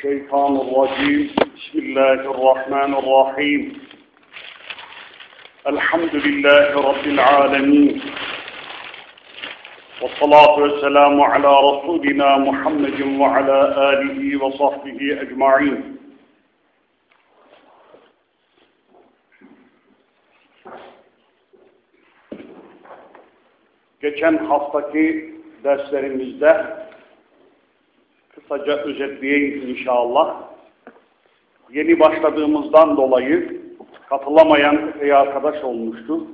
الشيطان الرجيم. بسم الله الرحمن الرحيم. الحمد لله رب العالمين. والصلاة والسلام على رسولنا محمد وعلى آله وصحبه أجمعين. Geçen haftaki derslerimizde kısaca özetleyeyim inşallah. Yeni başladığımızdan dolayı katılamayan epey arkadaş olmuştu.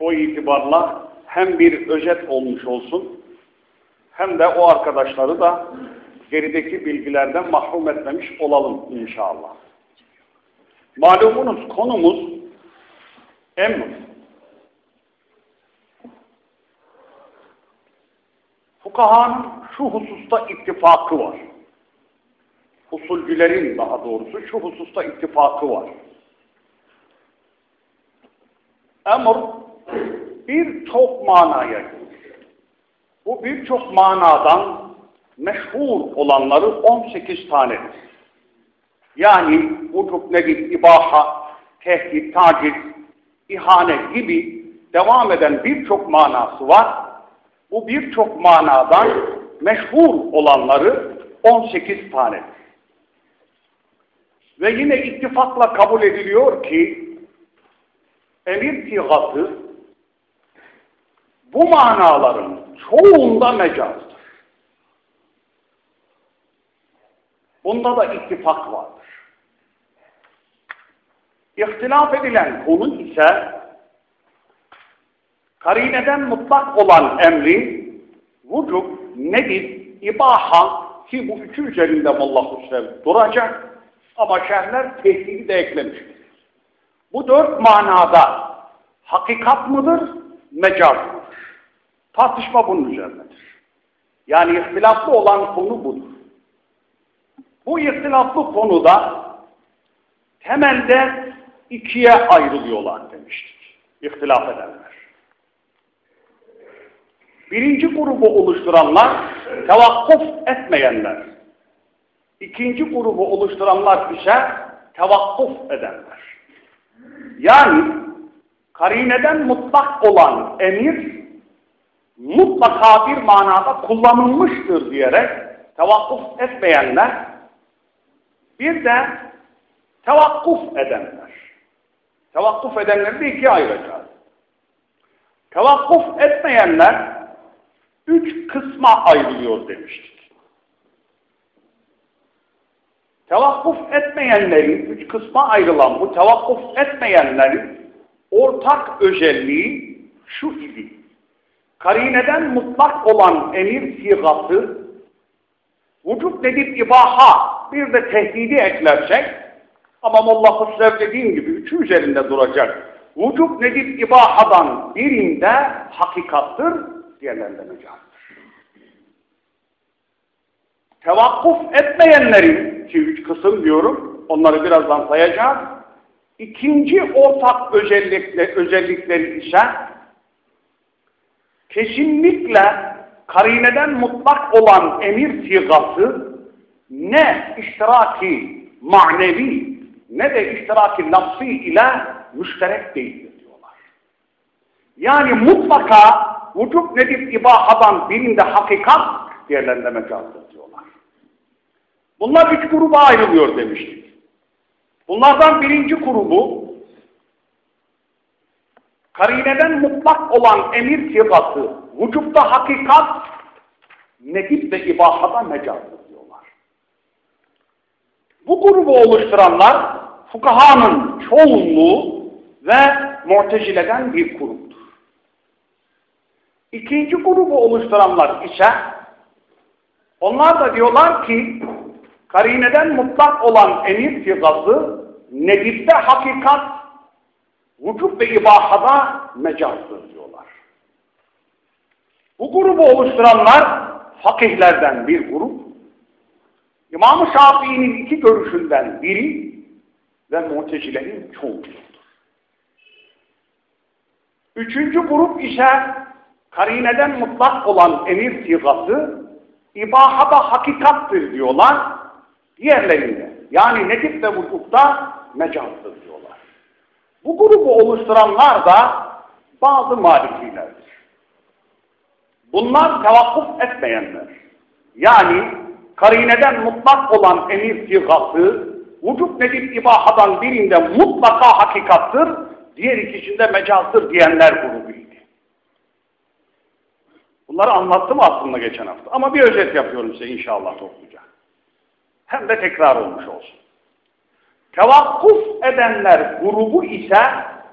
O itibarla hem bir özet olmuş olsun hem de o arkadaşları da gerideki bilgilerden mahrum etmemiş olalım inşallah. Malumunuz konumuz emr. Fukahanın şu hususta ittifakı var. Usulcülerin daha doğrusu şu hususta ittifakı var. Emr birçok manaya gelir. Bu birçok manadan meşhur olanları 18 tanedir. Yani vücub nedir, ibaha, tehdit, taciz, ihane gibi devam eden birçok manası var. Bu birçok manadan meşhur olanları 18 tanedir. Ve yine ittifakla kabul ediliyor ki emir sigası bu manaların çoğunda mecazdır. Bunda da ittifak vardır. İhtilaf edilen konu ise karineden mutlak olan emrin vücub, nedir, ibaha ki bu üçü üzerinde Allahu Sev duracak ama şerhler tehdidi de eklemiştir. Bu dört manada hakikat mıdır, mecaz mıdır? Tartışma bunun üzerindedir. Yani ihtilaflı olan konu budur. Bu ihtilaflı konuda temelde ikiye ayrılıyorlar demiştik. İhtilaf edenler. Birinci grubu oluşturanlar tevakkuf etmeyenler. İkinci grubu oluşturanlar ise tevakkuf edenler. Yani karineden mutlak olan emir mutlaka bir manada kullanılmıştır diyerek tevakkuf etmeyenler bir de tevakkuf edenler. Tevakkuf edenleri de ikiye ayıracağız. Tevakkuf etmeyenler üç kısma ayrılıyor demiştik. Tevakkuf etmeyenlerin, üç kısma ayrılan bu tevakkuf etmeyenlerin ortak özelliği şu idi. Karineden mutlak olan emir sigası, vücut nedip ibaha, bir de tehdidi eklersek, ama Molla Hüsrev dediğim gibi üçü üzerinde duracak. Vücut nedip ibahadan birinde hakikattır, diğerlerinde mecazdır. Tevakkuf etmeyenlerin, ki üç kısım diyorum, onları birazdan sayacağız. İkinci ortak özellikle, özellikleri ise kesinlikle karineden mutlak olan emir sigası ne iştiraki manevi ne de iştiraki lafzi ile müşterek değildir diyorlar. Yani mutlaka vücub nedip ibahadan birinde hakikat diğerlerinde mecazdır diyorlar. Bunlar üç gruba ayrılıyor demiştik. Bunlardan birinci grubu karineden mutlak olan emir sigası vücutta hakikat nedip ve ibahada mecazdır diyorlar. Bu grubu oluşturanlar fukahanın çoğunluğu ve mu'tezileden bir gruptur. İkinci grubu oluşturanlar ise onlar da diyorlar ki karineden mutlak olan emir sigası nedipte hakikat vücub ve ibahada mecazdır diyorlar. Bu grubu oluşturanlar fakihlerden bir grup, İmam-ı Şafii'nin iki görüşünden biri ve mutezilerin çoğusudur. Üçüncü grup ise karineden mutlak olan emir sigası ibahada hakikattır diyorlar. Diğerlerinde yani netif ve vukukta mecazdır diyorlar. Bu grubu oluşturanlar da bazı malikilerdir. Bunlar tevakkuf etmeyenler. Yani karineden mutlak olan emir sigası vücut nedip ibahadan birinde mutlaka hakikattır, diğer ikisinde mecazdır diyenler grubuydu. Bunları anlattım aslında geçen hafta. Ama bir özet yapıyorum size inşallah topluca. Hem de tekrar olmuş olsun. Tevakkuf edenler grubu ise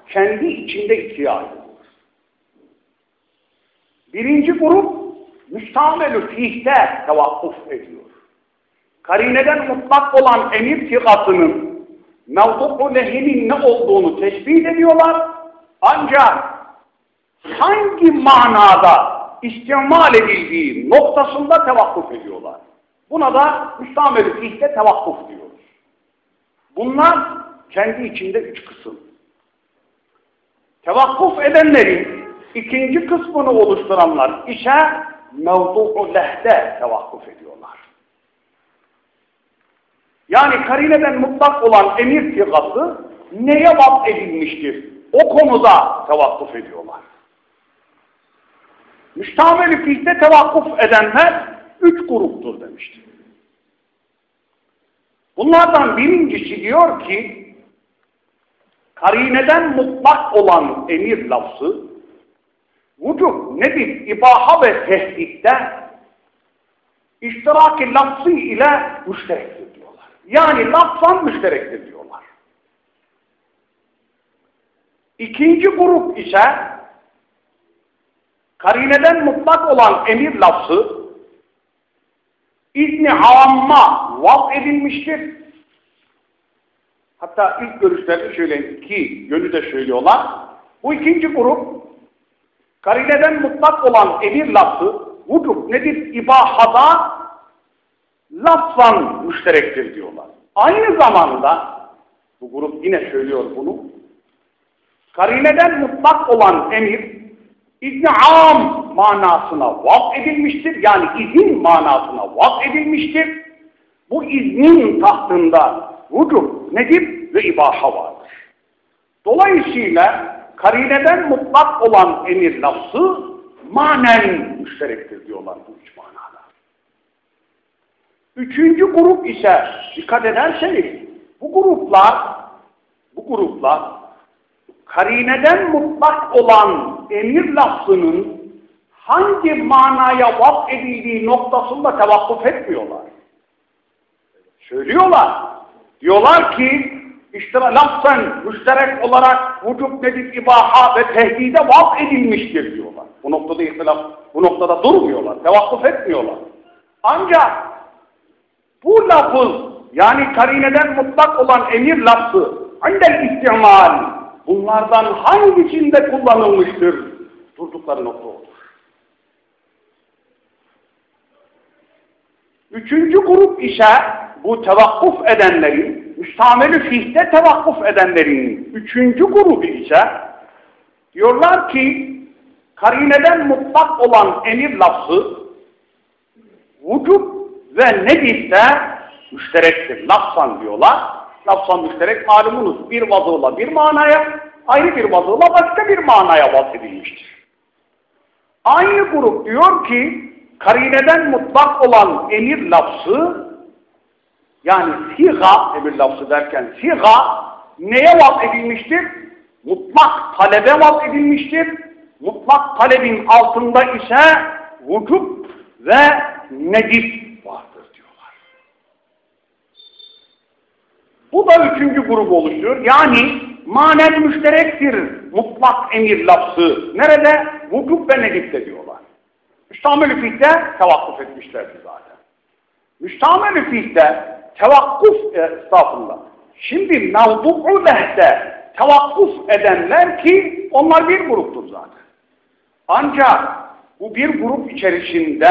kendi içinde ikiye ayrılır. Birinci grup müstamelü fihte tevakkuf ediyor. Karineden mutlak olan emir figasının mevdu'u lehinin ne olduğunu tespit ediyorlar. Ancak hangi manada istimal edildiği noktasında tevakkuf ediyorlar. Buna da müstamelü fihte tevakkuf diyoruz. Bunlar kendi içinde üç kısım. Tevakkuf edenlerin ikinci kısmını oluşturanlar ise mevdu'u lehde tevakkuf ediyorlar. Yani karineden mutlak olan emir sigası neye vaz edilmiştir? O konuda tevakkuf ediyorlar. Müştamel-i fihte tevakkuf edenler üç gruptur demiştir. Bunlardan birincisi diyor ki karineden mutlak olan emir lafzı vücub nedir? İbaha ve tehditte iştiraki lafzı ile müşterektir diyorlar. Yani lafzan müşterektir diyorlar. İkinci grup ise karineden mutlak olan emir lafzı izni hamma vaz edilmiştir. Hatta ilk görüşlerde şöyle iki yönü de söylüyorlar. Bu ikinci grup karineden mutlak olan emir lafzı vücub nedir? İbahada lafzan müşterektir diyorlar. Aynı zamanda bu grup yine söylüyor bunu. Karineden mutlak olan emir izni am manasına vaz edilmiştir. Yani izin manasına vaz edilmiştir. Bu iznin tahtında vücub nedir ve ibaha vardır. Dolayısıyla karineden mutlak olan emir lafzı manen müşterektir diyorlar bu üç manada. Üçüncü grup ise dikkat ederseniz bu gruplar bu gruplar karineden mutlak olan emir lafzının hangi manaya vaz edildiği noktasında tevakkuf etmiyorlar. Söylüyorlar. Diyorlar ki işte lafzen müşterek olarak vücub nedir ibaha ve tehdide vaz edilmiştir diyorlar. Bu noktada ihtilaf, bu noktada durmuyorlar, tevakkuf etmiyorlar. Ancak bu lafız yani karineden mutlak olan emir lafzı andel istimal bunlardan hangisinde kullanılmıştır? Durdukları nokta olur. Üçüncü grup ise bu tevakkuf edenlerin, müstamelü fihte tevakkuf edenlerin üçüncü grubu ise diyorlar ki karineden mutlak olan emir lafzı vücub ve nedifte müşterektir. Lafzan diyorlar. Lafzan müşterek malumunuz bir vazıyla bir manaya, ayrı bir vazıyla başka bir manaya vaz Aynı grup diyor ki karineden mutlak olan emir lafzı yani siga emir lafzı derken siga neye vaz edilmiştir? Mutlak talebe vaz edilmiştir. Mutlak talebin altında ise vücub ve nedif Bu da üçüncü grup oluşuyor. Yani manen müşterektir mutlak emir lafzı. Nerede? Vücub ve nedifte diyorlar. Müstamel-i fihte tevakkuf etmişlerdi zaten. Müstamel-i fihte tevakkuf e, estağfurullah. Şimdi mevdu'u lehte tevakkuf edenler ki onlar bir gruptur zaten. Ancak bu bir grup içerisinde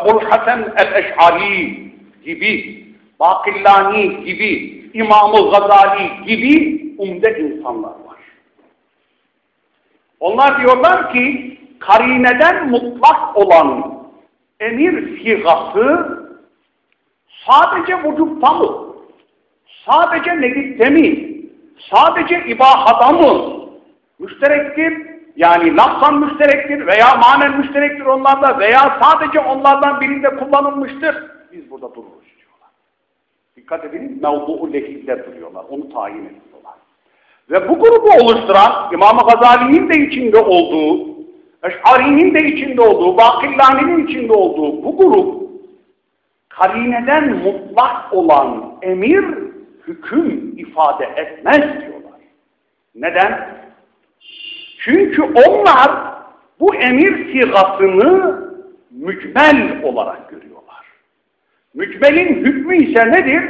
Ebul Hasan el-Eş'ari gibi, Bakillani gibi, İmam-ı Gazali gibi umde insanlar var. Onlar diyorlar ki karineden mutlak olan emir sigası sadece vücutta mı? Sadece negitte mi? Sadece ibahada mı? Müşterektir. Yani lafzan müşterektir veya manen müşterektir onlarda veya sadece onlardan birinde kullanılmıştır. Biz burada dururuz. Dikkat edin mevdu'u lehinde duruyorlar. Onu tayin ediyorlar. Ve bu grubu oluşturan İmam-ı Gazali'nin de içinde olduğu, Eş'ari'nin de içinde olduğu, Bakillani'nin içinde olduğu bu grup karineden mutlak olan emir hüküm ifade etmez diyorlar. Neden? Çünkü onlar bu emir sigasını mücmel olarak görüyorlar. Mücmelin hükmü ise nedir?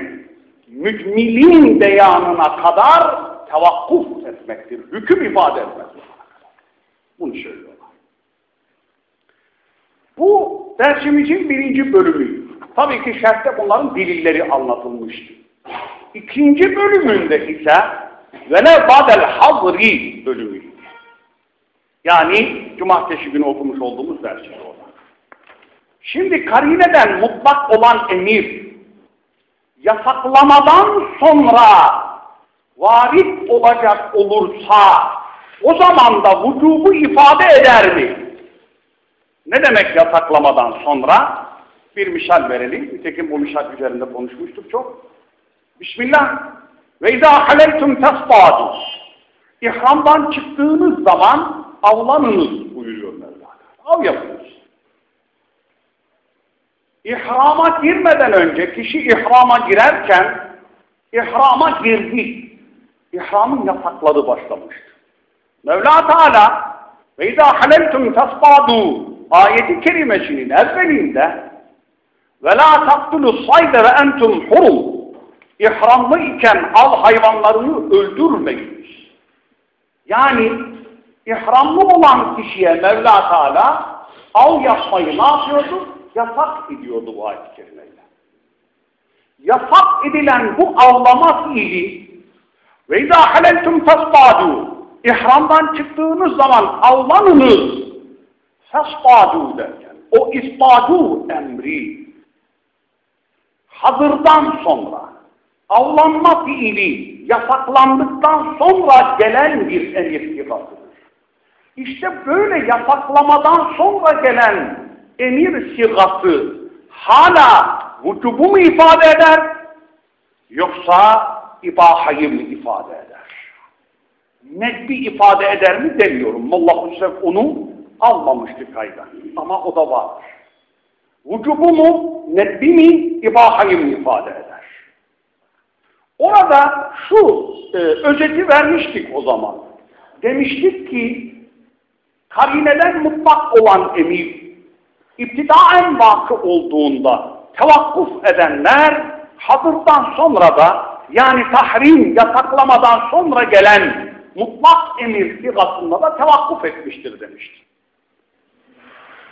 Mücmilin beyanına kadar tevakkuf etmektir. Hüküm ifade etmez. Bunu söylüyorlar. Bu dersimizin birinci bölümü. Tabii ki şerhte bunların delilleri anlatılmıştı. İkinci bölümünde ise vele badel hazri bölümü. Yani cumartesi günü okumuş olduğumuz dersinde olan. Şimdi karineden mutlak olan emir yasaklamadan sonra varit olacak olursa o zaman da vücubu ifade eder mi? Ne demek yasaklamadan sonra? Bir misal verelim. Nitekim bu misal üzerinde konuşmuştuk çok. Bismillah. Ve izâ haleytum tesbâdû. İhramdan çıktığınız zaman avlanınız buyuruyor Mevlana. Av yapınız. İhrama girmeden önce kişi ihrama girerken ihrama girdi. İhramın yasakları başlamıştı. Mevla Teala ve izâ haleltum tasbâdû ayeti kerimesinin evvelinde ve la taktulu sayde ve entum ihramlı iken al hayvanlarını öldürmeyiniz. Yani ihramlı olan kişiye Mevla Teala av yapmayı ne yapıyordu? Yasak ediyordu bu ayet-i kerimeyle. Yasak edilen bu avlama fiili ve izâ haleltum tasbâdû ihramdan çıktığınız zaman avlanınız fesbâdû derken o isbâdû emri hazırdan sonra avlanma fiili yasaklandıktan sonra gelen bir emir sıfatıdır. İşte böyle yasaklamadan sonra gelen emir sigası hala vücubu mu ifade eder yoksa ibahayı mı ifade eder? Nedbi ifade eder mi demiyorum. Molla Hüsrev onu almamıştı kayda. Ama o da var. Vücubu mu, nedbi mi, ibahayı mı ifade eder? Orada şu e, özeti vermiştik o zaman. Demiştik ki karineden mutlak olan emir iptidaen vakı olduğunda tevakkuf edenler hazırdan sonra da yani tahrim yasaklamadan sonra gelen mutlak emir sigasında da tevakkuf etmiştir demiştik.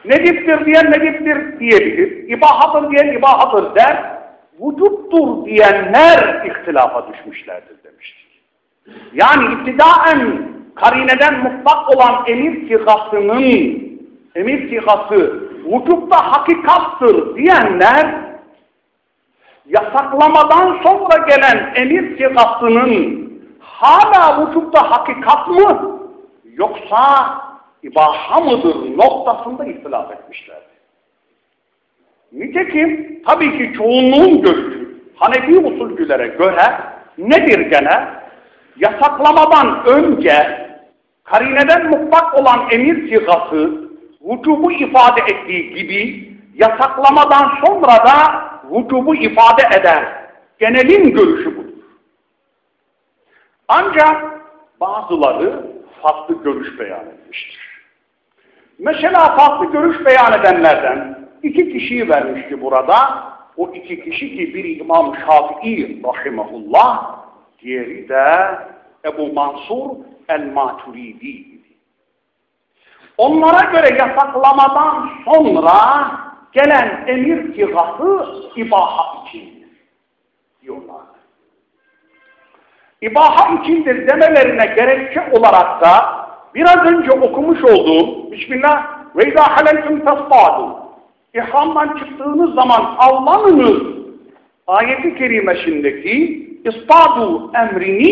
Nediptir diyen nediptir diyebilir. İbahadır diyen ibahadır der. Vücuttur diyenler ihtilafa düşmüşlerdir demiştik. Yani iptidaen karineden mutlak olan emir sigasının emir sigası vücutta hakikattır diyenler yasaklamadan sonra gelen emir sigasının hala vücutta hakikat mı yoksa ibaha mıdır noktasında ihtilaf etmişlerdi. Nitekim tabii ki çoğunluğun görüşü Hanefi usulcülere göre nedir gene? Yasaklamadan önce karineden mutlak olan emir sigası vücubu ifade ettiği gibi yasaklamadan sonra da vücubu ifade eder. Genelin görüşü budur. Ancak bazıları farklı görüş beyan etmiştir. Mesela farklı görüş beyan edenlerden iki kişiyi vermişti burada. O iki kişi ki biri İmam Şafii rahimahullah, diğeri de Ebu Mansur el-Maturidi idi. Onlara göre yasaklamadan sonra gelen emir kigası ibaha içindir diyorlar. İbaha içindir demelerine gerekçe olarak da biraz önce okumuş olduğum Bismillah ve izâ haleltum tasbâdû İhramdan çıktığınız zaman avlanınız ayeti kerimesindeki ispadu emrini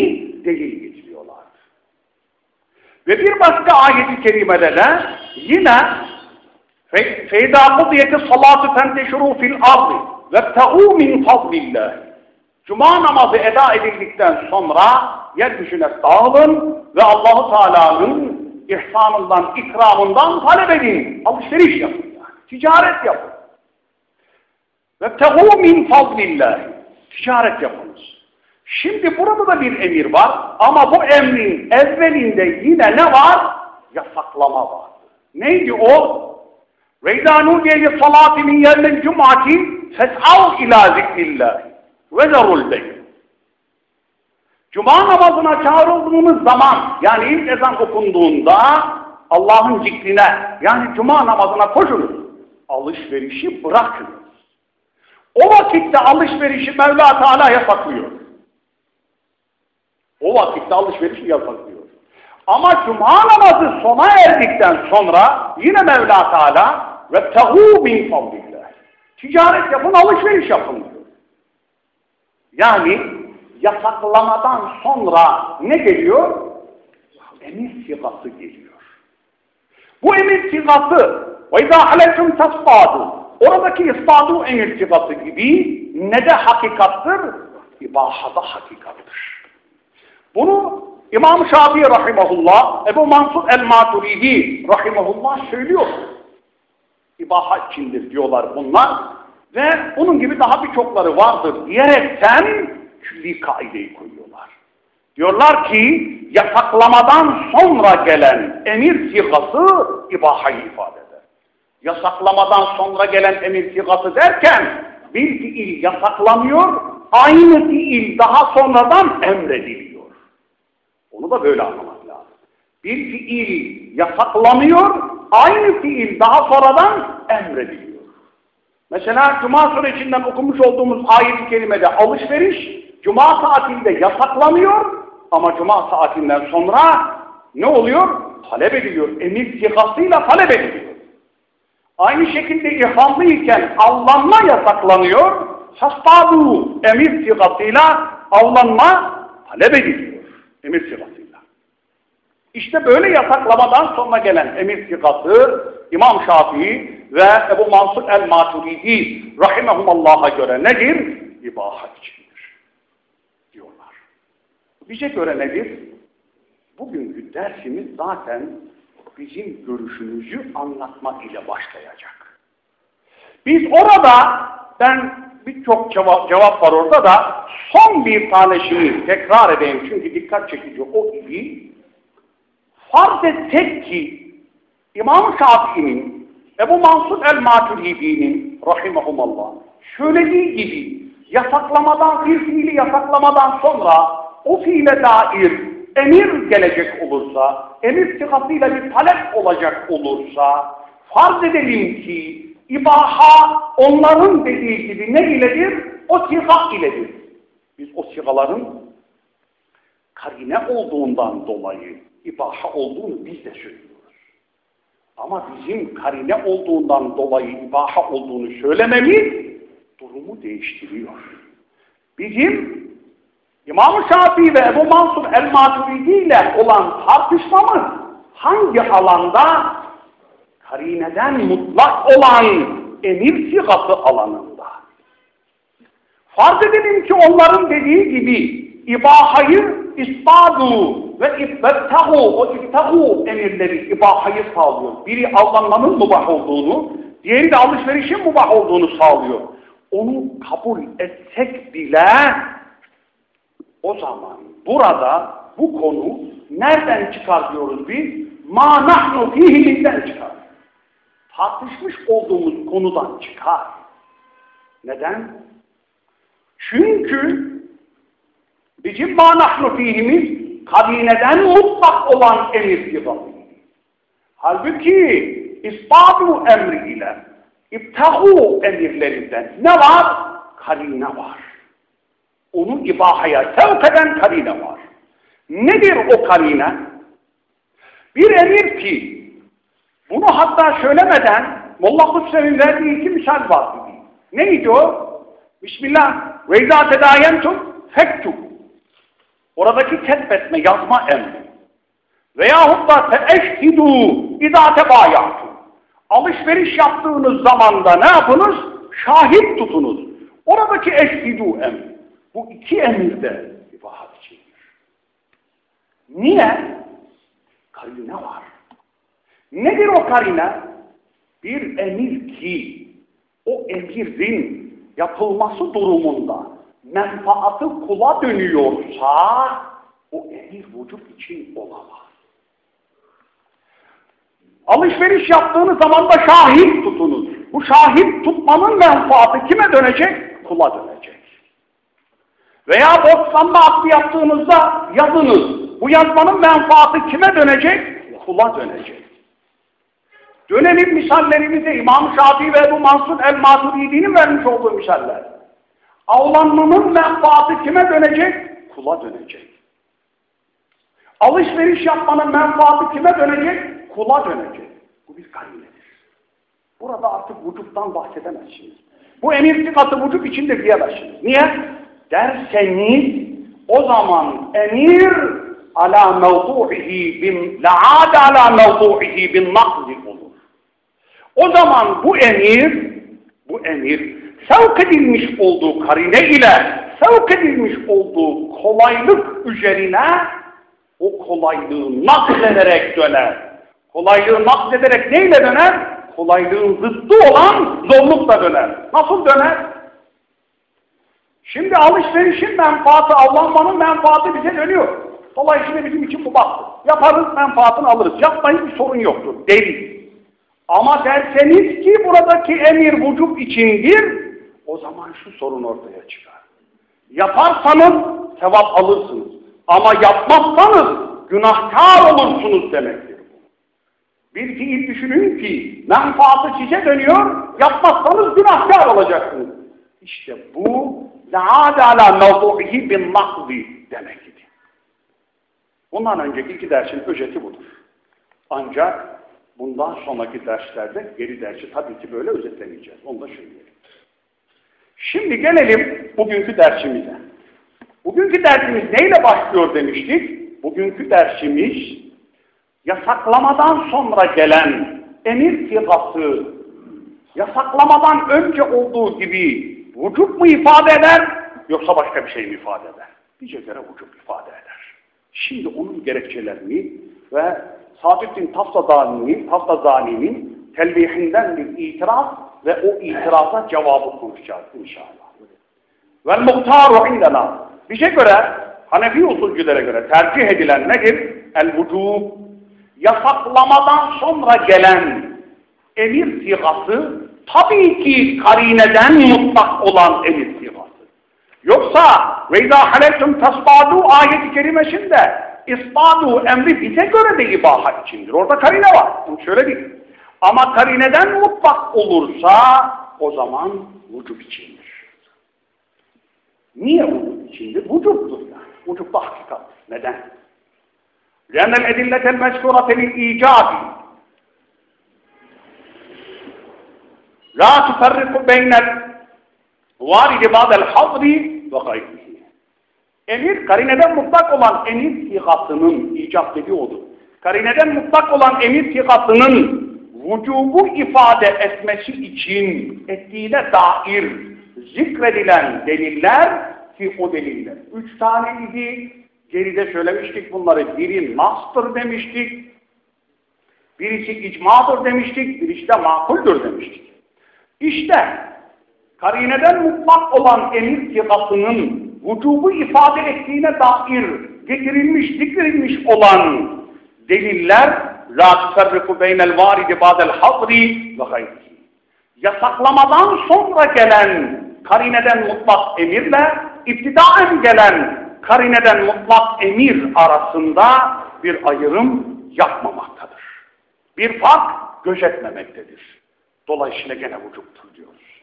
delil getiriyorlar. Ve bir başka ayeti kerimede de yine فَاِذَا قُضِيَتِ الصَّلَاتُ فَانْتَشُرُوا فِي الْأَرْضِ وَابْتَغُوا مِنْ فَضْلِ اللّٰهِ Cuma namazı eda edildikten sonra yeryüzüne dağılın ve Allahu Teala'nın ihsanından, ikramından talep edin. Alışveriş yapın yani. Ticaret yapın. Ve tehû min fadlillah. Ticaret yapınız. Şimdi burada da bir emir var ama bu emrin evvelinde yine ne var? Yasaklama var. Neydi o? وَاِذَا نُودِيَ لِصَلَاتِ مِنْ يَرْمِ الْجُمْعَةِ فَاسْعَوْا اِلٰى ذِكْرِ اللّٰهِ وَذَرُوا الْبَيْتِ Cuma namazına çağrıldığımız zaman yani ilk ezan okunduğunda Allah'ın zikrine yani cuma namazına koşunuz. Alışverişi bırakınız. O vakitte alışverişi Mevla Teala yasaklıyor. O vakitte alışverişi yasaklıyor. Ama cuma namazı sona erdikten sonra yine Mevla Teala ve tehu min fadlillah. Ticaret yapın, alışveriş yapın diyor. Yani yasaklamadan sonra ne geliyor? Emir sigası geliyor. Bu emir sigası وَاِذَا عَلَيْكُمْ تَصْطَادُ Oradaki ispadu emir sigası gibi ne de hakikattır? İbahada hakikattır. Bunu İmam Şafii Rahimahullah, Ebu Mansur El-Maturidi Rahimahullah söylüyor. İbaha içindir diyorlar bunlar. Ve bunun gibi daha birçokları vardır diyerekten külli kaideyi koyuyorlar. Diyorlar ki yasaklamadan sonra gelen emir sigası ibahayı ifade eder. Yasaklamadan sonra gelen emir sigası derken bir fiil yasaklanıyor, aynı fiil daha sonradan emrediliyor. Onu da böyle anlamak lazım. Bir fiil yasaklanıyor, aynı fiil daha sonradan emrediliyor. Mesela Cuma suresinden okumuş olduğumuz ayet-i kerimede alışveriş Cuma saatinde yasaklanıyor ama Cuma saatinden sonra ne oluyor? Talep ediliyor. Emir sigasıyla talep ediliyor. Aynı şekilde ihramlıyken avlanma yasaklanıyor. Hastabu emir sigasıyla avlanma talep ediliyor. Emir sigasıyla. İşte böyle yasaklamadan sonra gelen emir sigası İmam Şafii ve Ebu Mansur el-Maturidi rahimehumallaha göre nedir? İbahat için. Bize göre nedir? Bugünkü dersimiz zaten bizim görüşümüzü anlatmak ile başlayacak. Biz orada, ben birçok cevap, cevap var orada da son bir tanesini tekrar edeyim. Çünkü dikkat çekici o gibi farz etsek ki İmam Şafii'nin Ebu Mansur el-Maturidi'nin rahimahumallah söylediği gibi yasaklamadan, fiili yasaklamadan sonra o fiile dair emir gelecek olursa, emir sıfatıyla bir talep olacak olursa, farz edelim ki ibaha onların dediği gibi ne iledir? O siga iledir. Biz o sigaların karine olduğundan dolayı ibaha olduğunu biz de söylüyoruz. Ama bizim karine olduğundan dolayı ibaha olduğunu söylememiz durumu değiştiriyor. Bizim İmam-ı Şafii ve Ebu Mansur el-Maturidi ile olan tartışmamız hangi alanda? Karineden mutlak olan emir sigası alanında. Farz edelim ki onların dediği gibi ibahayı isbadu ve ibtahu o ibtahu emirleri ibahayı sağlıyor. Biri avlanmanın mubah olduğunu, diğeri de alışverişin mubah olduğunu sağlıyor. Onu kabul etsek bile o zaman burada bu konu nereden çıkar diyoruz biz? Ma nahnu fihimizden çıkar. Tartışmış olduğumuz konudan çıkar. Neden? Çünkü bizim ma nahnu fihimiz kabineden mutlak olan emir gibi. Halbuki ispatu emri ile iptahu emirlerinden ne var? Karine var onu ibahaya sevk eden karine var. Nedir o karine? Bir emir ki bunu hatta söylemeden Molla Hüsrev'in verdiği iki misal var. Neydi o? Bismillah. Ve izâ tedâyentum fektubu. Oradaki ketbetme, yazma emri. Veyahut da teeşhidû izâ tebâyâtu. Alışveriş yaptığınız zamanda ne yapınız? Şahit tutunuz. Oradaki eşhidû emri. Bu iki emirde ibahat içindir. Niye? Karine var. Nedir o karine? Bir emir ki o emirin yapılması durumunda menfaatı kula dönüyorsa o emir vücut için olamaz. Alışveriş yaptığınız zaman da şahit tutunuz. Bu şahit tutmanın menfaati kime dönecek? Kula dönecek. Veya borçlanma akdi yaptığınızda yazınız. Bu yazmanın menfaati kime dönecek? Kula dönecek. Dönelim misallerimize İmam Şafii ve Ebu Mansur el-Maturidi'nin vermiş olduğu misaller. Avlanmanın menfaati kime dönecek? Kula dönecek. Alışveriş yapmanın menfaati kime dönecek? Kula dönecek. Bu bir karinedir. Burada artık vücuttan bahsedemezsiniz. Bu emir sıkatı vücut içinde diyemezsiniz. Niye? Derseniz o zaman emir ala mevdu'ihi bin la'ad ala mevdu'ihi bin nakzi olur. O zaman bu emir bu emir sevk edilmiş olduğu karine ile sevk edilmiş olduğu kolaylık üzerine o kolaylığı naklederek döner. Kolaylığı naklederek neyle döner? Kolaylığın zıttı olan zorlukla döner. Nasıl döner? Şimdi alışverişin menfaati, avlanmanın menfaati bize dönüyor. Dolayısıyla bizim için bu baktı. Yaparız, menfaatını alırız. Yapmayın bir sorun yoktur. Değil. Ama derseniz ki buradaki emir vücub içindir, o zaman şu sorun ortaya çıkar. Yaparsanız sevap alırsınız. Ama yapmazsanız günahkar olursunuz demektir. Bir fiil düşünün ki menfaatı size dönüyor, yapmazsanız günahkar olacaksınız. İşte bu لَعَادَ عَلَى مَوْضُعِهِ بِالنَّقْضِ demektir. Bundan önceki iki dersin özeti budur. Ancak bundan sonraki derslerde geri dersi tabii ki böyle özetlemeyeceğiz. Onu da söyleyelim. Şimdi gelelim bugünkü dersimize. Bugünkü dersimiz neyle başlıyor demiştik? Bugünkü dersimiz yasaklamadan sonra gelen emir sigası yasaklamadan önce olduğu gibi vücut mu ifade eder yoksa başka bir şey mi ifade eder? Bize göre vücut ifade eder. Şimdi onun gerekçelerini ve Sabit'in Taftazani'nin Taftazani'nin telbihinden bir itiraz ve o itiraza cevabı konuşacağız inşallah. Ve muhtaru indena bize göre Hanefi usulcülere göre tercih edilen nedir? El-vücub yasaklamadan sonra gelen emir sigası tabii ki karineden mutlak olan emir sigası. Yoksa وَاِذَا حَلَلْتُمْ تَصْبَادُوا ayet-i kerimesinde ispadu emri bize göre de ibaha içindir. Orada karine var. Bunu söyledik. Ama karineden mutlak olursa o zaman vücub içindir. Niye vücub içindir? Vücubdur yani. Vücub da hakikat. Neden? لأن الأدلة المذكورة للإيجاب لا تفرق بين الوارد بعد الحظر وغيره Emir, karineden mutlak olan emir sigasının icap dediği odur. Karineden mutlak olan emir sigasının vücubu ifade etmesi için ettiğine dair zikredilen deliller ki o deliller üç taneydi. Geride söylemiştik bunları. Biri nastır demiştik. Birisi icmadır demiştik. Birisi de makuldür demiştik. İşte karineden mutlak olan emir sigasının vücubu ifade ettiğine dair getirilmiş, zikrilmiş olan deliller la tuferriku beynel varidi ba'del hadri ve. Yasaklamadan sonra gelen karineden mutlak emirle iptidaen gelen karineden mutlak emir arasında bir ayrım yapmamaktadır. Bir fark gözetmemektedir. Dolayısıyla gene vücuttur diyoruz.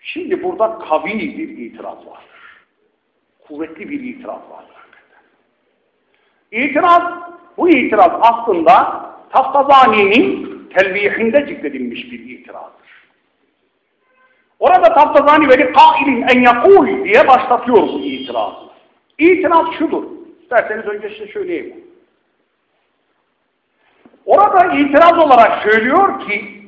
Şimdi burada kavi bir itiraz var kuvvetli bir itiraz var. İtiraz, bu itiraz aslında Taftazani'nin telvihinde zikredilmiş bir itirazdır. Orada Taftazani veli kailin en yakul diye başlatıyor bu itirazı. İtiraz şudur. İsterseniz önce size söyleyeyim. Orada itiraz olarak söylüyor ki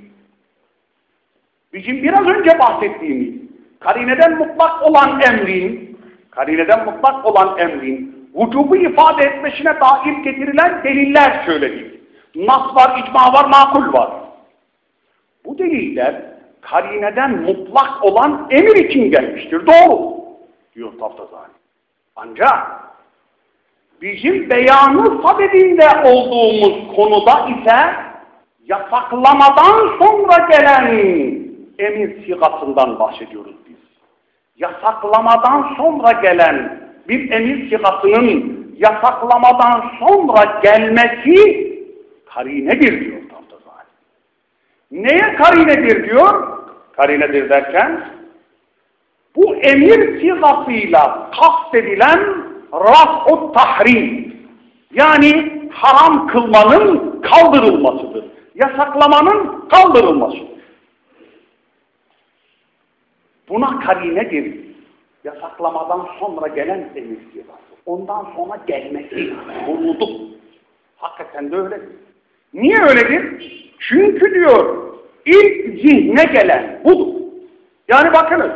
bizim biraz önce bahsettiğimiz karineden mutlak olan emrin karineden mutlak olan emrin vücubu ifade etmesine dair getirilen deliller söyledik. Nas var, icma var, makul var. Bu deliller karineden mutlak olan emir için gelmiştir. Doğru. Diyor Taftazani. Ancak bizim beyanı sadedinde olduğumuz konuda ise yasaklamadan sonra gelen emir sigasından bahsediyoruz. Yasaklamadan sonra gelen bir emir sigasının yasaklamadan sonra gelmesi karinedir diyor Taftazani. Neye karinedir diyor? Karinedir derken bu emir sigasıyla kastedilen raf'u tahrim yani haram kılmanın kaldırılmasıdır. Yasaklamanın kaldırılmasıdır. Buna karinedir. Yasaklamadan sonra gelen emir sigası. Ondan sonra gelmesi vurulduk. Hakikaten de öyledir. Niye öyledir? Çünkü diyor ilk zihne gelen budur. Yani bakınız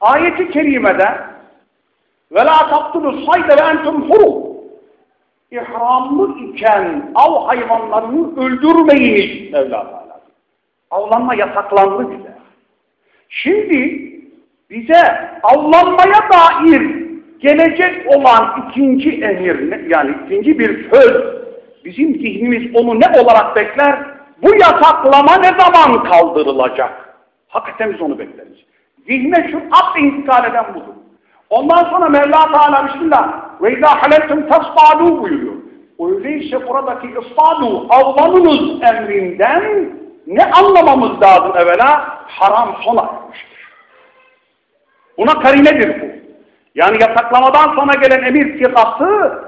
ayeti kerimede ve la taktulu sayde ve entum hurum İhramlı iken av hayvanlarını öldürmeyiniz Mevla Teala. Avlanma yasaklandı bize. Şimdi bize avlanmaya dair gelecek olan ikinci emir, yani ikinci bir söz, bizim zihnimiz onu ne olarak bekler? Bu yasaklama ne zaman kaldırılacak? Hakikaten biz onu bekleriz. Zihne şu at intikal eden budur. Ondan sonra Mevla Teala Bismillah ve izâ halettum tasbâlû buyuruyor. Öyleyse buradaki ısbâlû avlanınız emrinden ne anlamamız lazım evvela? Haram sona ermiştir. Buna karinedir bu. Yani yasaklamadan sonra gelen emir sigası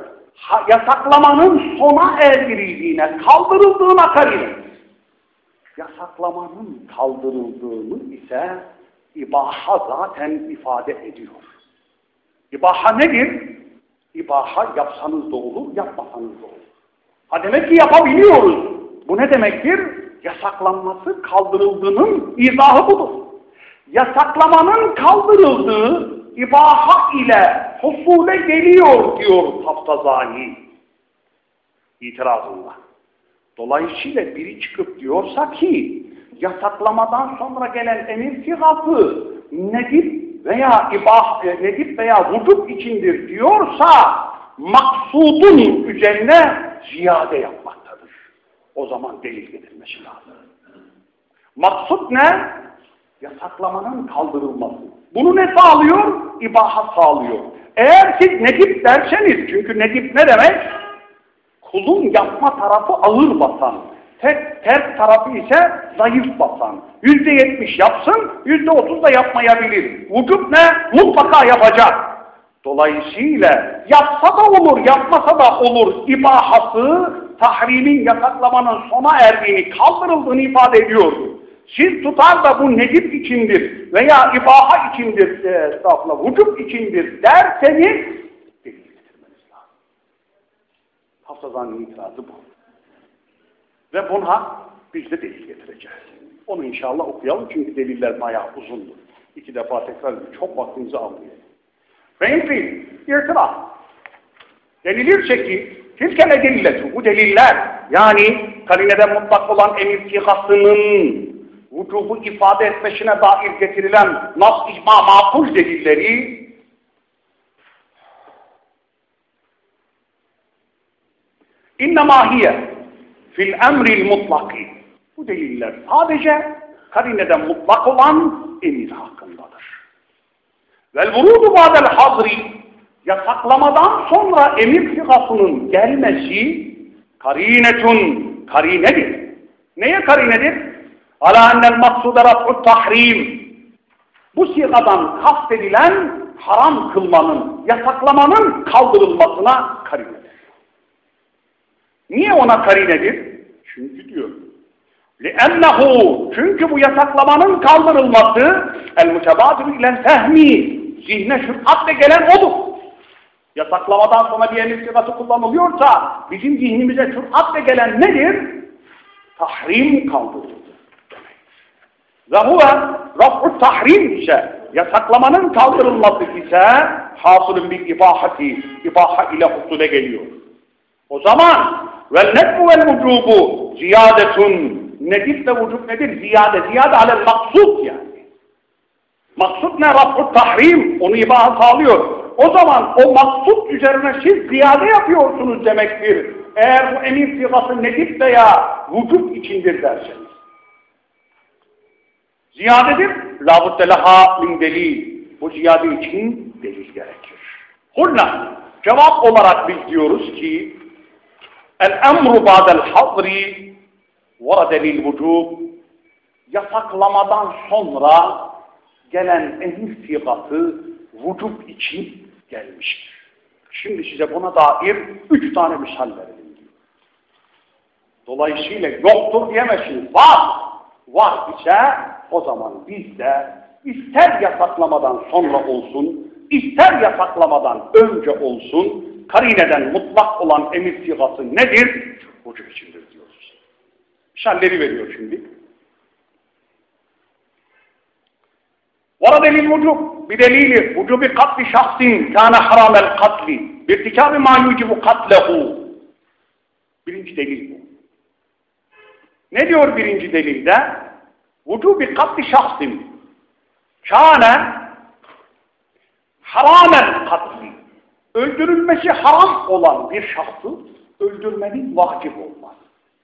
yasaklamanın sona erdirildiğine, kaldırıldığına karinedir. Yasaklamanın kaldırıldığını ise ibaha zaten ifade ediyor. İbaha nedir? İbaha yapsanız da olur, yapmasanız da olur. Ha demek ki yapabiliyoruz. Bu ne demektir? Yasaklanması kaldırıldığının izahı budur. Yasaklamanın kaldırıldığı ibaha ile husule geliyor diyor Taftazani itirazında. Dolayısıyla biri çıkıp diyorsa ki yasaklamadan sonra gelen emir sigası nedir veya ibah, e, nedip veya vücut içindir diyorsa maksudun üzerine ziyade yapmaktadır. O zaman delil getirmesi lazım. Maksud ne? Yasaklamanın kaldırılması. Bunu ne sağlıyor? İbaha sağlıyor. Eğer siz nedip derseniz, çünkü nedip ne demek? Kulun yapma tarafı ağır basan, tek ters tarafı ise zayıf basan. Yüzde yetmiş yapsın, yüzde otuz da yapmayabilir. Vücut ne? Mutlaka yapacak. Dolayısıyla yapsa da olur, yapmasa da olur ibahası tahrimin, yasaklamanın sona erdiğini, kaldırıldığını ifade ediyordu. Siz tutar da bu nedip içindir veya ibaha içindir, e, estağfurullah, vücut içindir derseniz. Hafızanın itirazı bu. Ve buna biz de delil getireceğiz. Onu inşallah okuyalım çünkü deliller bayağı uzundur. İki defa tekrar çok vaktimizi almıyor. Ve infil, irtiraf. Denilirse ki, tilkel edilletu, bu deliller, yani karineden mutlak olan emir sihasının vücubu ifade etmesine dair getirilen nas, icma, makul delilleri İnnemâ hiye fil emril mutlaki. Bu deliller sadece karineden mutlak olan emir hakkındadır. Vel vurudu ba'del hazri yasaklamadan sonra emir figasının gelmesi karinetun karinedir. Neye karinedir? Ala ennel maksude raf'u tahrim. Bu sigadan kastedilen haram kılmanın, yasaklamanın kaldırılmasına karinedir. Niye ona karinedir? Çünkü diyor لِأَنَّهُ Çünkü bu yasaklamanın kaldırılması el-mütebadir ile fehmi zihne şüphatle gelen odur. Yasaklamadan sonra bir emir sıfatı kullanılıyorsa bizim zihnimize şüphatle gelen nedir? Tahrim kaldırıldı. Ve huve raf'u tahrim ise yasaklamanın kaldırılması ise hasılın bir ibahati, ibaha ile husule geliyor. O zaman vel netbu vel vücubu ziyadetun nedif ve vücub nedir? Ziyade, ziyade alel maksud yani. Maksud ne? Raf'u tahrim. Onu ibaha sağlıyor. O zaman o maksud üzerine siz ziyade yapıyorsunuz demektir. Eğer bu emir sigası nedif veya vücub içindir derseniz. Ziyadedir. Labudde leha min. Bu ziyade için delil gerekir. Kulna. Cevap olarak biz diyoruz ki el-emru ba'del hadri ve delil vücub yasaklamadan sonra gelen emir sigası vücub için gelmiştir. Şimdi size buna dair üç tane misal verelim. Dolayısıyla yoktur diyemezsiniz. Var. Var ise o zaman biz de ister yasaklamadan sonra olsun, ister yasaklamadan önce olsun, karineden mutlak olan emir sigası nedir? Vücub içindir diyoruz. Misalleri veriyor şimdi. ورد للوجوب بدليل وجوب قتل شخص كان حرام القتل بارتكاب ما يوجب قتله birinci delil bu. Ne diyor birinci delilde? Vücubi katli şahsin kâne haramen katli öldürülmesi haram olan bir şahsı öldürmenin vacip olmaz.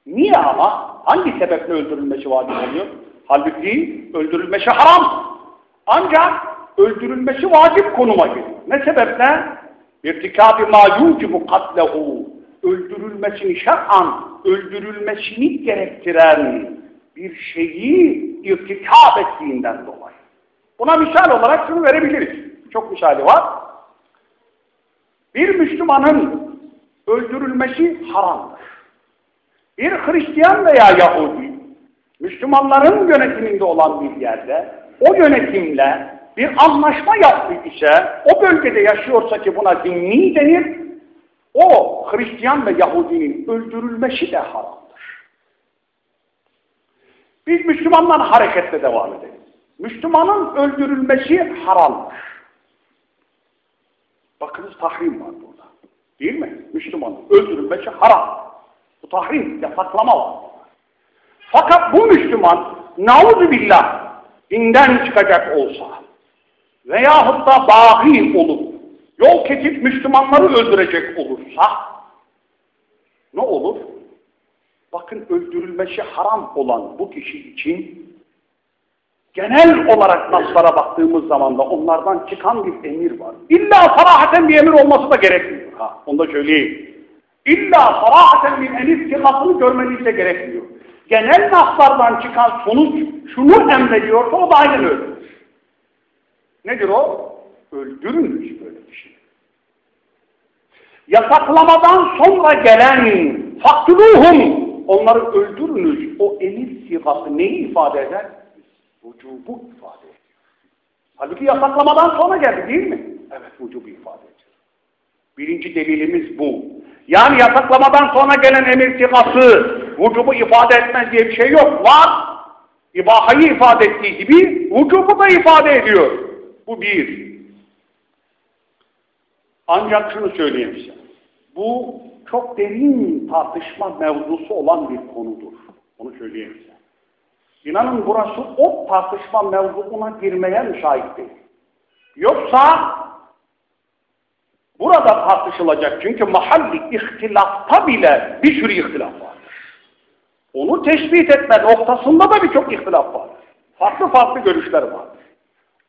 Niye ama? Hangi sebeple öldürülmesi vacip oluyor? Halbuki öldürülmesi haram. Ancak öldürülmesi vacip konuma geliyor. Ne sebeple? İrtikâb-ı mâ yucibu katlehu öldürülmesini şer'an, öldürülmesini gerektiren bir şeyi irtikab ettiğinden dolayı. Buna misal olarak şunu verebiliriz. Çok misali var. Bir Müslümanın öldürülmesi haramdır. Bir Hristiyan veya Yahudi, Müslümanların yönetiminde olan bir yerde o yönetimle bir anlaşma yaptı ise, o bölgede yaşıyorsa ki buna zimni denir, o Hristiyan ve Yahudinin öldürülmesi de haramdır. Biz Müslümanlar hareketle devam edelim. Müslümanın öldürülmesi haramdır. Bakınız tahrim var burada. Değil mi? Müslümanın öldürülmesi haram. Bu tahrim, yasaklama var. Fakat bu Müslüman, nauzu billah, dinden çıkacak olsa veyahut da bahi olup yol kesip Müslümanları öldürecek olursa ne olur? Bakın öldürülmesi haram olan bu kişi için genel olarak naslara baktığımız zaman da onlardan çıkan bir emir var. İlla sarahaten bir emir olması da gerekmiyor. Ha, onu da söyleyeyim. İlla sarahaten bir emir çıkmasını görmeniz de gerekmiyor genel naslardan çıkan sonuç şunu emrediyorsa o da aynen öyle. Nedir o? Öldürünüz böyle bir şey. Yasaklamadan sonra gelen faktuluhum onları öldürünüz. O emir sigası neyi ifade eder? Vücubu ifade ediyor. Halbuki yasaklamadan sonra geldi değil mi? Evet vücubu ifade ediyor. Birinci delilimiz bu. Yani yasaklamadan sonra gelen emir sigası vücubu ifade etmez diye bir şey yok. Var. İbahayı ifade ettiği gibi vücubu da ifade ediyor. Bu bir. Ancak şunu söyleyeyim size. Bu çok derin tartışma mevzusu olan bir konudur. Onu söyleyeyim size. İnanın burası o tartışma mevzuuna girmeye müsait değil. Yoksa burada tartışılacak çünkü mahalli ihtilafta bile bir sürü ihtilaf var. Onu tespit etme noktasında da birçok ihtilaf var. Farklı farklı görüşler var.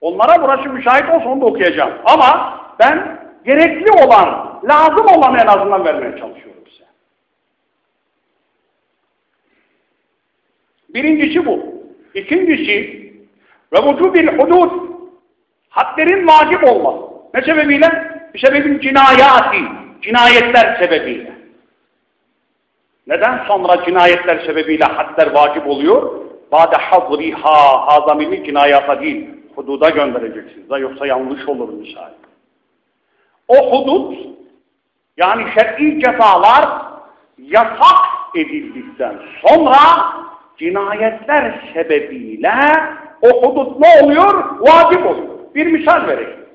Onlara burası müsait olsa onu da okuyacağım. Ama ben gerekli olan, lazım olan en azından vermeye çalışıyorum size. Birincisi bu. İkincisi ve vücubil hudud hadlerin vacip olması. Ne sebebiyle? Bir sebebin cinayati, cinayetler sebebiyle. Neden sonra cinayetler sebebiyle hadler vacip oluyor? Bade hazriha hazamini cinayata değil, hududa göndereceksiniz. Da yoksa yanlış olur misal. O hudut, yani şer'i cezalar yasak edildikten sonra cinayetler sebebiyle o hudut ne oluyor? Vacip oluyor. Bir misal vereyim.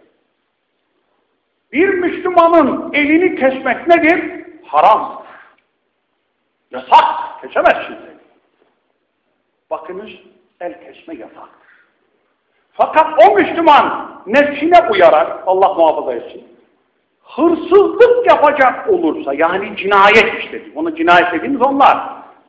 Bir Müslümanın elini kesmek nedir? Haram. Yasak. Kesemezsiniz. Bakınız el kesme yasaktır. Fakat o Müslüman nefsine uyarak Allah muhafaza etsin. Hırsızlık yapacak olursa yani cinayet işledi. Onu cinayet dediğimiz onlar.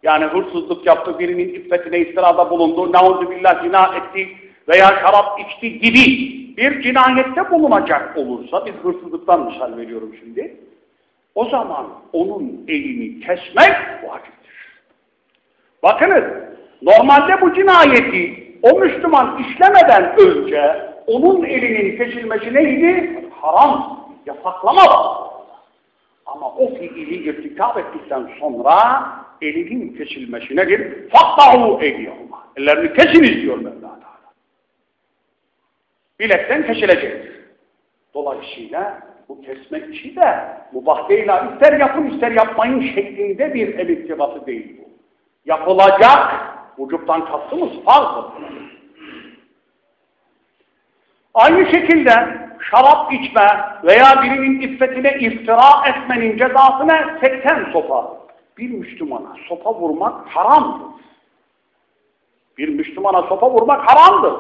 Yani hırsızlık yaptı, birinin iffetine istirada bulundu, billah zina etti veya şarap içti gibi bir cinayette bulunacak olursa, bir hırsızlıktan misal veriyorum şimdi, o zaman onun elini kesmek vaciptir. Bakınız, normalde bu cinayeti o Müslüman işlemeden önce onun elinin kesilmesi neydi? Haram, yasaklama. Ama o fiili irtikap ettikten sonra elinin kesilmesi nedir? Fattahu eydiyahuma. Ellerini kesiniz diyor Mevla Teala. Bilekten kesilecektir. Dolayısıyla bu kesme işi de mubah değil. İster yapın ister yapmayın şeklinde bir el irtibatı değil bu. Yapılacak vücuttan kastımız farzdır. Aynı şekilde şarap içme veya birinin iffetine iftira etmenin cezasına 80 sopa. Bir Müslümana sopa vurmak haramdır. Bir Müslümana sopa vurmak haramdır.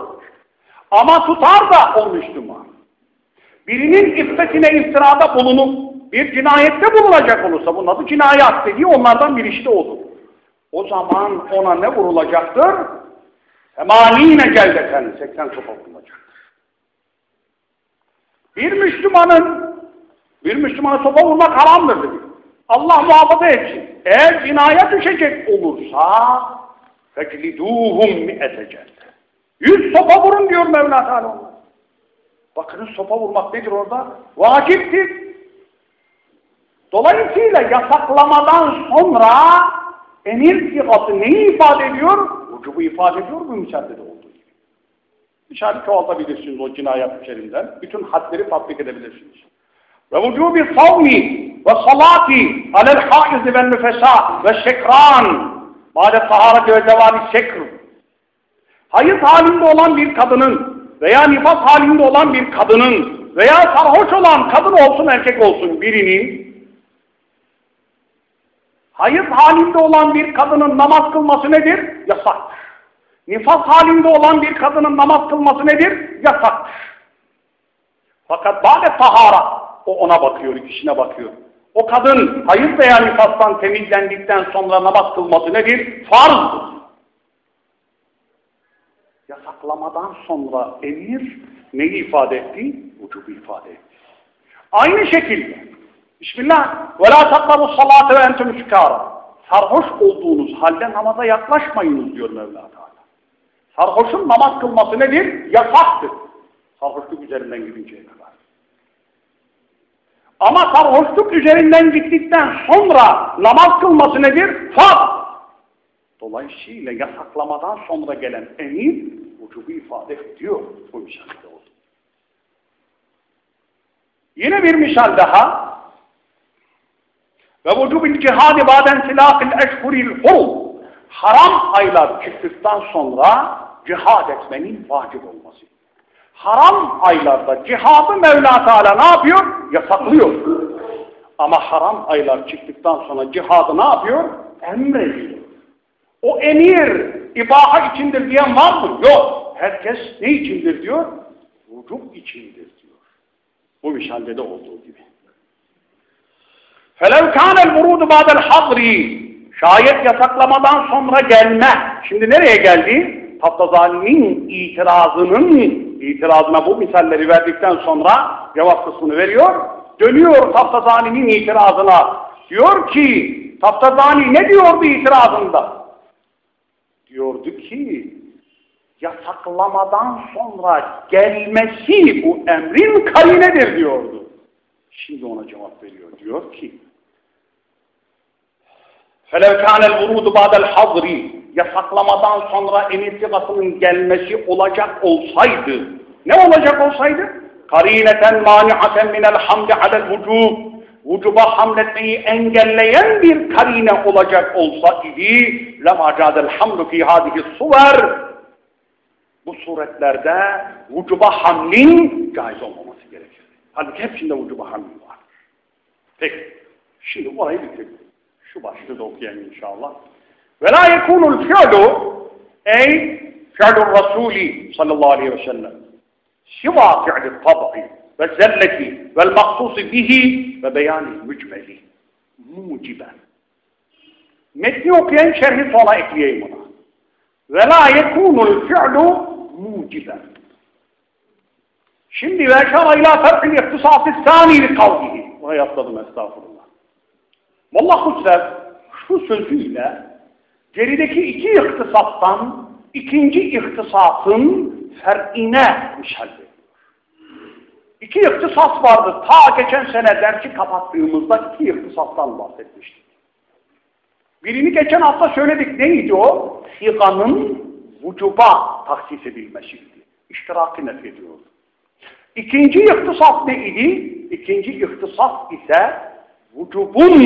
Ama tutar da o Müslüman birinin iffetine iftirada bulunup bir cinayette bulunacak olursa bunun adı cinayet dediği onlardan bir işte olur. O zaman ona ne vurulacaktır? Emanine celdeten 80 sopa vurulacaktır. Bir Müslümanın bir Müslümana sopa vurmak haramdır dedi. Allah muhafaza etsin. Eğer cinayet düşecek olursa fecliduhum mi etecek. Yüz sopa vurun diyor Mevla Teala Bakınız sopa vurmak nedir orada? Vaciptir. Dolayısıyla yasaklamadan sonra emir sigatı neyi ifade ediyor? Vücubu ifade ediyor bu müsaadede olduğu gibi. Dışarı çoğaltabilirsiniz o cinayet içerinden. Bütün hadleri tatbik edebilirsiniz. Ve vücubi savmi ve salati alel haiz ve nüfesa ve şekran Mâde tahareti ve zevâli şekr. Hayız halinde olan bir kadının veya nifas halinde olan bir kadının veya sarhoş olan kadın olsun erkek olsun birinin hayız halinde olan bir kadının namaz kılması nedir? Yasaktır. Nifas halinde olan bir kadının namaz kılması nedir? Yasaktır. Fakat bade tahara o ona bakıyor, işine bakıyor. O kadın hayız veya nifastan temizlendikten sonra namaz kılması nedir? Farzdır yasaklamadan sonra emir neyi ifade etti? Vücubu ifade etti. Aynı şekilde Bismillah ve la taklabu salate ve entüm sükara sarhoş olduğunuz halde namaza yaklaşmayınız diyor Mevla Teala. Sarhoşun namaz kılması nedir? Yasaktır. Sarhoşluk üzerinden gidinceye kadar. Ama sarhoşluk üzerinden gittikten sonra namaz kılması nedir? Farz. Dolayısıyla yasaklamadan sonra gelen emir vücubu ifade ediyor bu misalde oldu. Yine bir misal daha ve vücubil cihadi baden silahil eşhuril hurum haram aylar çıktıktan sonra cihad etmenin vacip olması haram aylarda cihadı Mevla Teala ne yapıyor? Yasaklıyor. Ama haram aylar çıktıktan sonra cihadı ne yapıyor? Emrediyor. O emir ibaha içindir diyen var mı? Yok. Herkes ne içindir diyor? Vücub içindir diyor. Bu müşahede olduğu gibi. فَلَوْ كَانَ الْمُرُودُ بَعْدَ الْحَضْرِ Şayet yasaklamadan sonra gelme. Şimdi nereye geldi? Taftazani'nin itirazının itirazına bu misalleri verdikten sonra cevap kısmını veriyor. Dönüyor Taftazani'nin itirazına. Diyor ki Taftazani ne diyordu itirazında? Diyordu ki yasaklamadan sonra gelmesi bu emrin karinedir diyordu. Şimdi ona cevap veriyor. Diyor ki فَلَوْ كَانَ الْوُرُودُ بَعْدَ الْحَظْرِ Yasaklamadan sonra emir sigasının gelmesi olacak olsaydı, ne olacak olsaydı? karineten mani'aten minel hamdi alel vücub vücuba hamletmeyi engelleyen bir karine olacak olsa idi lema cadel hamdu fi hadihi suver bu suretlerde vücuba hamlin caiz olmaması gerekir. Halbuki hepsinde vücuba hamlin var. Peki. Şimdi orayı bitirdik. Şu başlığı da okuyalım inşallah. La yekunul fi'lu ey fi'lur rasuli sallallahu aleyhi ve sellem siva fi'li tab'i ve zelleti vel maksusi bihi ve beyani mücmeli muciben. Metni okuyan şerhi sona ekleyeyim ona. Ve la yekunul fi'lu muciben. Şimdi ve şara ila fer'il ihtisası sani li kavlihi. Oraya atladım estağfurullah. Vallahi Hüsrev şu sözüyle gerideki iki ihtisastan ikinci ihtisasın fer'ine veriyor. İki ihtisas vardı. Ta geçen sene dersi kapattığımızda iki ihtisastan bahsetmiştik. Birini geçen hafta söyledik. Neydi o? Siganın vücuba taksis edilmesiydi. İştirakı nefediyordu. İkinci ihtisas neydi? İkinci ihtisas ise vücubun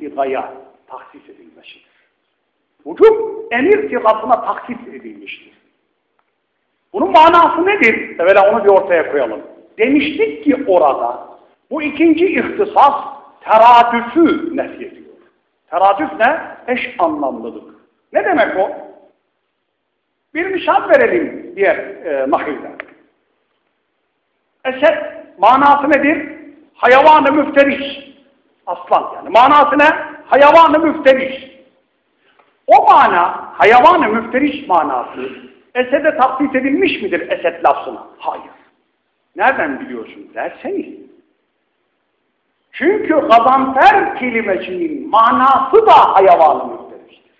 sigaya taksis edilmesidir. Vücub emir sigasına taksis edilmiştir. Bunun manası nedir? Evvela onu bir ortaya koyalım. Demiştik ki orada bu ikinci ihtisas teradüfü nefyediyor. Teradüf ne? Eş anlamlılık. Ne demek o? Bir misal verelim diğer e, nahilde. Esed manası nedir? Hayvanı müfteriş. Aslan yani. Manası ne? Hayvanı müfteriş. O mana, hayvanı müfteriş manası esede taklit edilmiş midir esed lafzına? Hayır. Nereden biliyorsun derseniz. Çünkü gazanfer kelimesinin manası da hayvanı müfteriştir.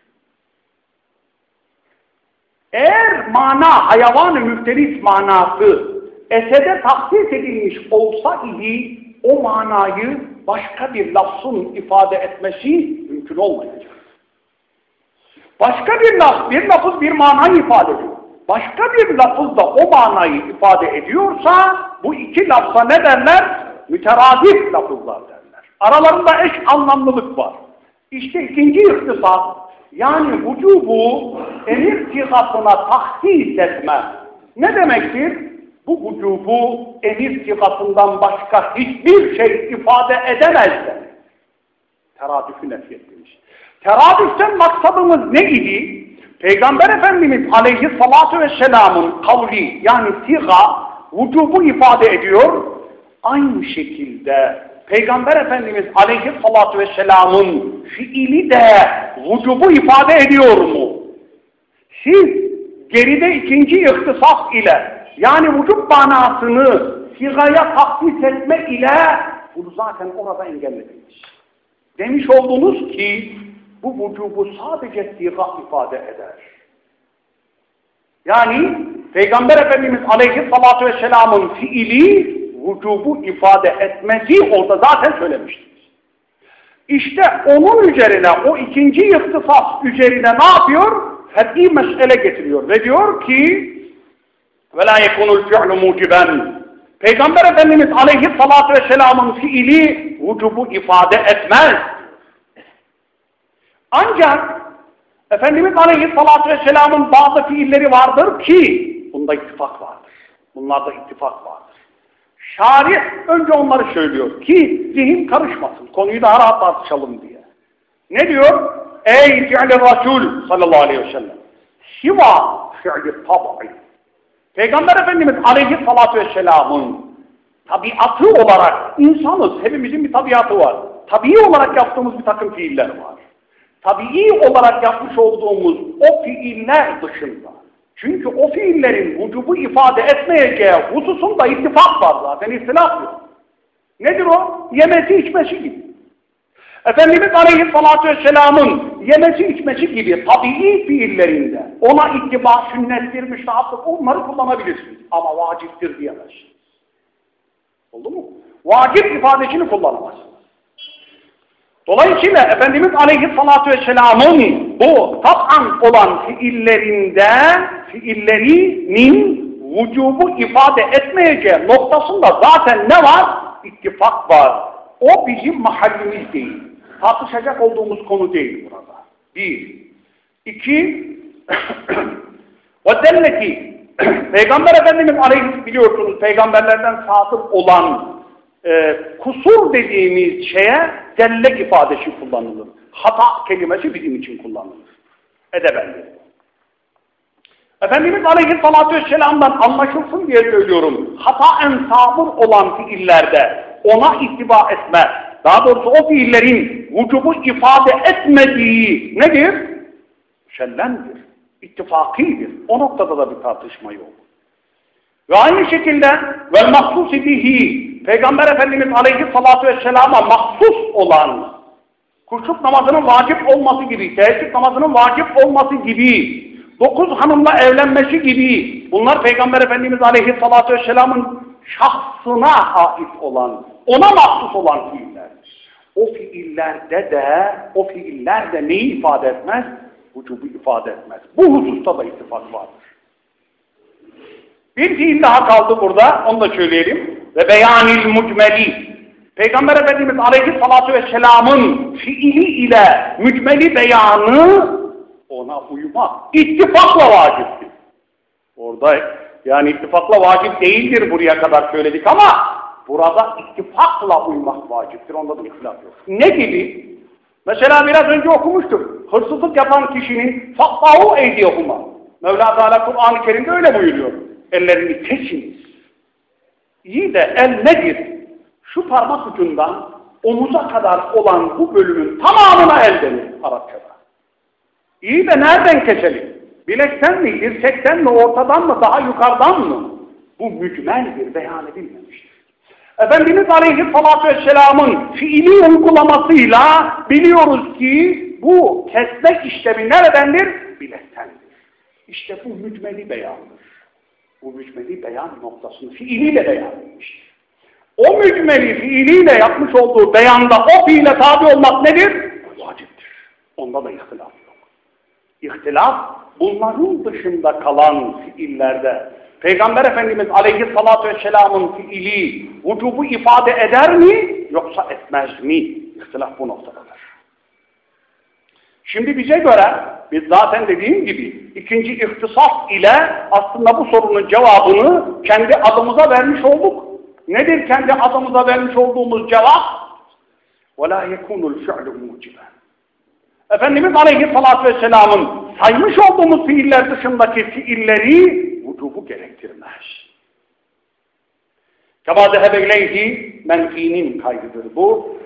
Eğer mana hayvanı müfteriş manası esede taklit edilmiş olsa idi o manayı başka bir lafzın ifade etmesi mümkün olmayacak. Başka bir laf, bir lafız bir manayı ifade ediyor başka bir lafız da o manayı ifade ediyorsa bu iki lafza ne derler? Müteradif lafızlar derler. Aralarında eş anlamlılık var. İşte ikinci ihtisas yani vücubu emir sigasına tahsis etme. Ne demektir? Bu vücubu emir sigasından başka hiçbir şey ifade edemez demek. Teradüfü nefyetmiş. Teradüften maksadımız ne idi? Peygamber Efendimiz aleyhissalatu vesselamın kavli yani siga vücubu ifade ediyor. Aynı şekilde Peygamber Efendimiz aleyhissalatu vesselamın fiili de vücubu ifade ediyor mu? Siz geride ikinci ihtisas ile yani vücub manasını sigaya takdis etme ile bunu zaten orada engellediniz. Demiş oldunuz ki bu vücubu sadece siga ifade eder. Yani Peygamber Efendimiz Aleyhisselatü Vesselam'ın fiili vücubu ifade etmesi orada zaten söylemiştir. İşte onun üzerine, o ikinci ihtisas üzerine ne yapıyor? Fet'i mesele getiriyor ve diyor ki وَلَا يَكُنُ الْفِعْلُ مُوجِبًا Peygamber Efendimiz Aleyhisselatü Vesselam'ın fiili vücubu ifade etmez. Ancak Efendimiz Aleyhisselatü Vesselam'ın bazı fiilleri vardır ki bunda ittifak vardır. Bunlarda ittifak vardır. Şarih önce onları söylüyor ki zihin karışmasın. Konuyu daha rahat tartışalım diye. Ne diyor? Ey fi'li Resul sallallahu aleyhi ve sellem. Siva fi'li tab'i. Peygamber Efendimiz Aleyhisselatü Vesselam'ın tabiatı olarak insanız. Hepimizin bir tabiatı var. Tabii olarak yaptığımız bir takım fiiller var tabii olarak yapmış olduğumuz o fiiller dışında. Çünkü o fiillerin vücubu ifade etmeyeceği hususunda ittifak var zaten, istilaf yok. Nedir o? Yemesi içmesi gibi. Efendimiz Aleyhisselatü Vesselam'ın yemesi içmesi gibi tabii fiillerinde ona ittiba sünnettir, müstahaptır, onları kullanabilirsiniz. Ama vaciptir diyemezsiniz. Oldu mu? Vacip ifadesini kullanamazsınız. Dolayısıyla Efendimiz Aleyhisselatü Vesselam'ın bu tab'an olan fiillerinde fiillerinin vücubu ifade etmeyeceği noktasında zaten ne var? İttifak var. O bizim mahallimiz değil. Tartışacak olduğumuz konu değil burada. Bir. İki. وَدَلَّتِ Peygamber Efendimiz Aleyhisselam biliyorsunuz peygamberlerden sadık olan e, kusur dediğimiz şeye delle ifadesi kullanılır. Hata kelimesi bizim için kullanılır. Edebendir. Efendimiz Aleyhisselatü Vesselam'dan anlaşılsın diye söylüyorum. Hataen sabır olan fiillerde ona ittiba etme, daha doğrusu o fiillerin vücubu ifade etmediği nedir? Şellendir, ittifakidir. O noktada da bir tartışma yok. Ve aynı şekilde ve mahsus bihi Peygamber Efendimiz Aleyhisselatü Vesselam'a mahsus olan kuşluk namazının vacip olması gibi, teheccüd namazının vacip olması gibi, dokuz hanımla evlenmesi gibi bunlar Peygamber Efendimiz Aleyhisselatü Vesselam'ın şahsına ait olan, ona mahsus olan fiillerdir. O fiillerde de, o fiiller de neyi ifade etmez? Vücubu ifade etmez. Bu hususta da ittifak vardır. Bir fiil daha kaldı burada, onu da söyleyelim. Ve beyanil mucmeli. Peygamber Efendimiz Aleyhisselatü Vesselam'ın fiili ile mücmeli beyanı ona uymak ittifakla vaciptir. Orada yani ittifakla vacip değildir buraya kadar söyledik ama burada ittifakla uymak vaciptir. Onda da ihtilaf yok. Ne gibi? Mesela biraz önce okumuştuk. Hırsızlık yapan kişinin fakkahu eydiyehuma. Mevla Teala Kur'an-ı Kerim'de öyle buyuruyor. Ellerini kesiniz. İyi de el nedir? Şu parmak ucundan omuza kadar olan bu bölümün tamamına el denir Arapçada. İyi de nereden keselim? Bilekten mi, dirsekten mi, ortadan mı, daha yukarıdan mı? Bu mücmeldir, beyan edilmemiştir. Efendimiz Aleyhisselatü Vesselam'ın fiili uygulamasıyla biliyoruz ki bu kesmek işlemi neredendir? Bilektendir. İşte bu mücmeli beyandır. Bu mücmeli beyan noktasını fiiliyle beyan etmiştir. O mücmeli fiiliyle yapmış olduğu beyanda o fiile tabi olmak nedir? Vaciptir. Onda da ihtilaf yok. İhtilaf bunların dışında kalan fiillerde Peygamber Efendimiz Aleyhisselatü Vesselam'ın fiili vücubu ifade eder mi yoksa etmez mi? İhtilaf bu noktadadır. Şimdi bize göre biz zaten dediğim gibi ikinci ihtisas ile aslında bu sorunun cevabını kendi adımıza vermiş olduk. Nedir kendi adımıza vermiş olduğumuz cevap? وَلَا يَكُونُ الْفِعْلُ مُوجِبًا Efendimiz Aleyhisselatü Vesselam'ın saymış olduğumuz fiiller dışındaki fiilleri vücubu gerektirmez. Kema zehebeyleyhi menfinin kaydıdır bu.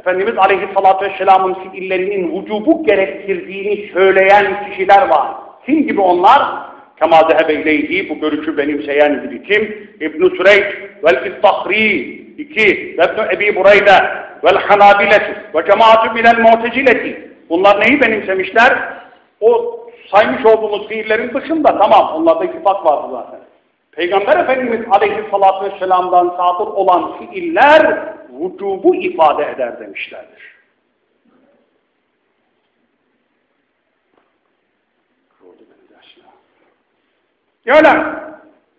Efendimiz Aleyhisselatü Vesselam'ın fiillerinin vücubu gerektirdiğini söyleyen kişiler var. Kim gibi onlar? Kema zehebeyleyhi bu görüşü benimseyen biri kim? İbn-i Süreyç vel-İstahri iki ve ibn Ebi Bureyde vel-Hanabileti ve cemaatü minel mu'tezileti Bunlar neyi benimsemişler? O saymış olduğumuz fiillerin dışında tamam onlarda ittifak vardı zaten. Peygamber Efendimiz Aleyhisselatü Vesselam'dan sadır olan fiiller vücubu ifade eder demişlerdir. Öyle.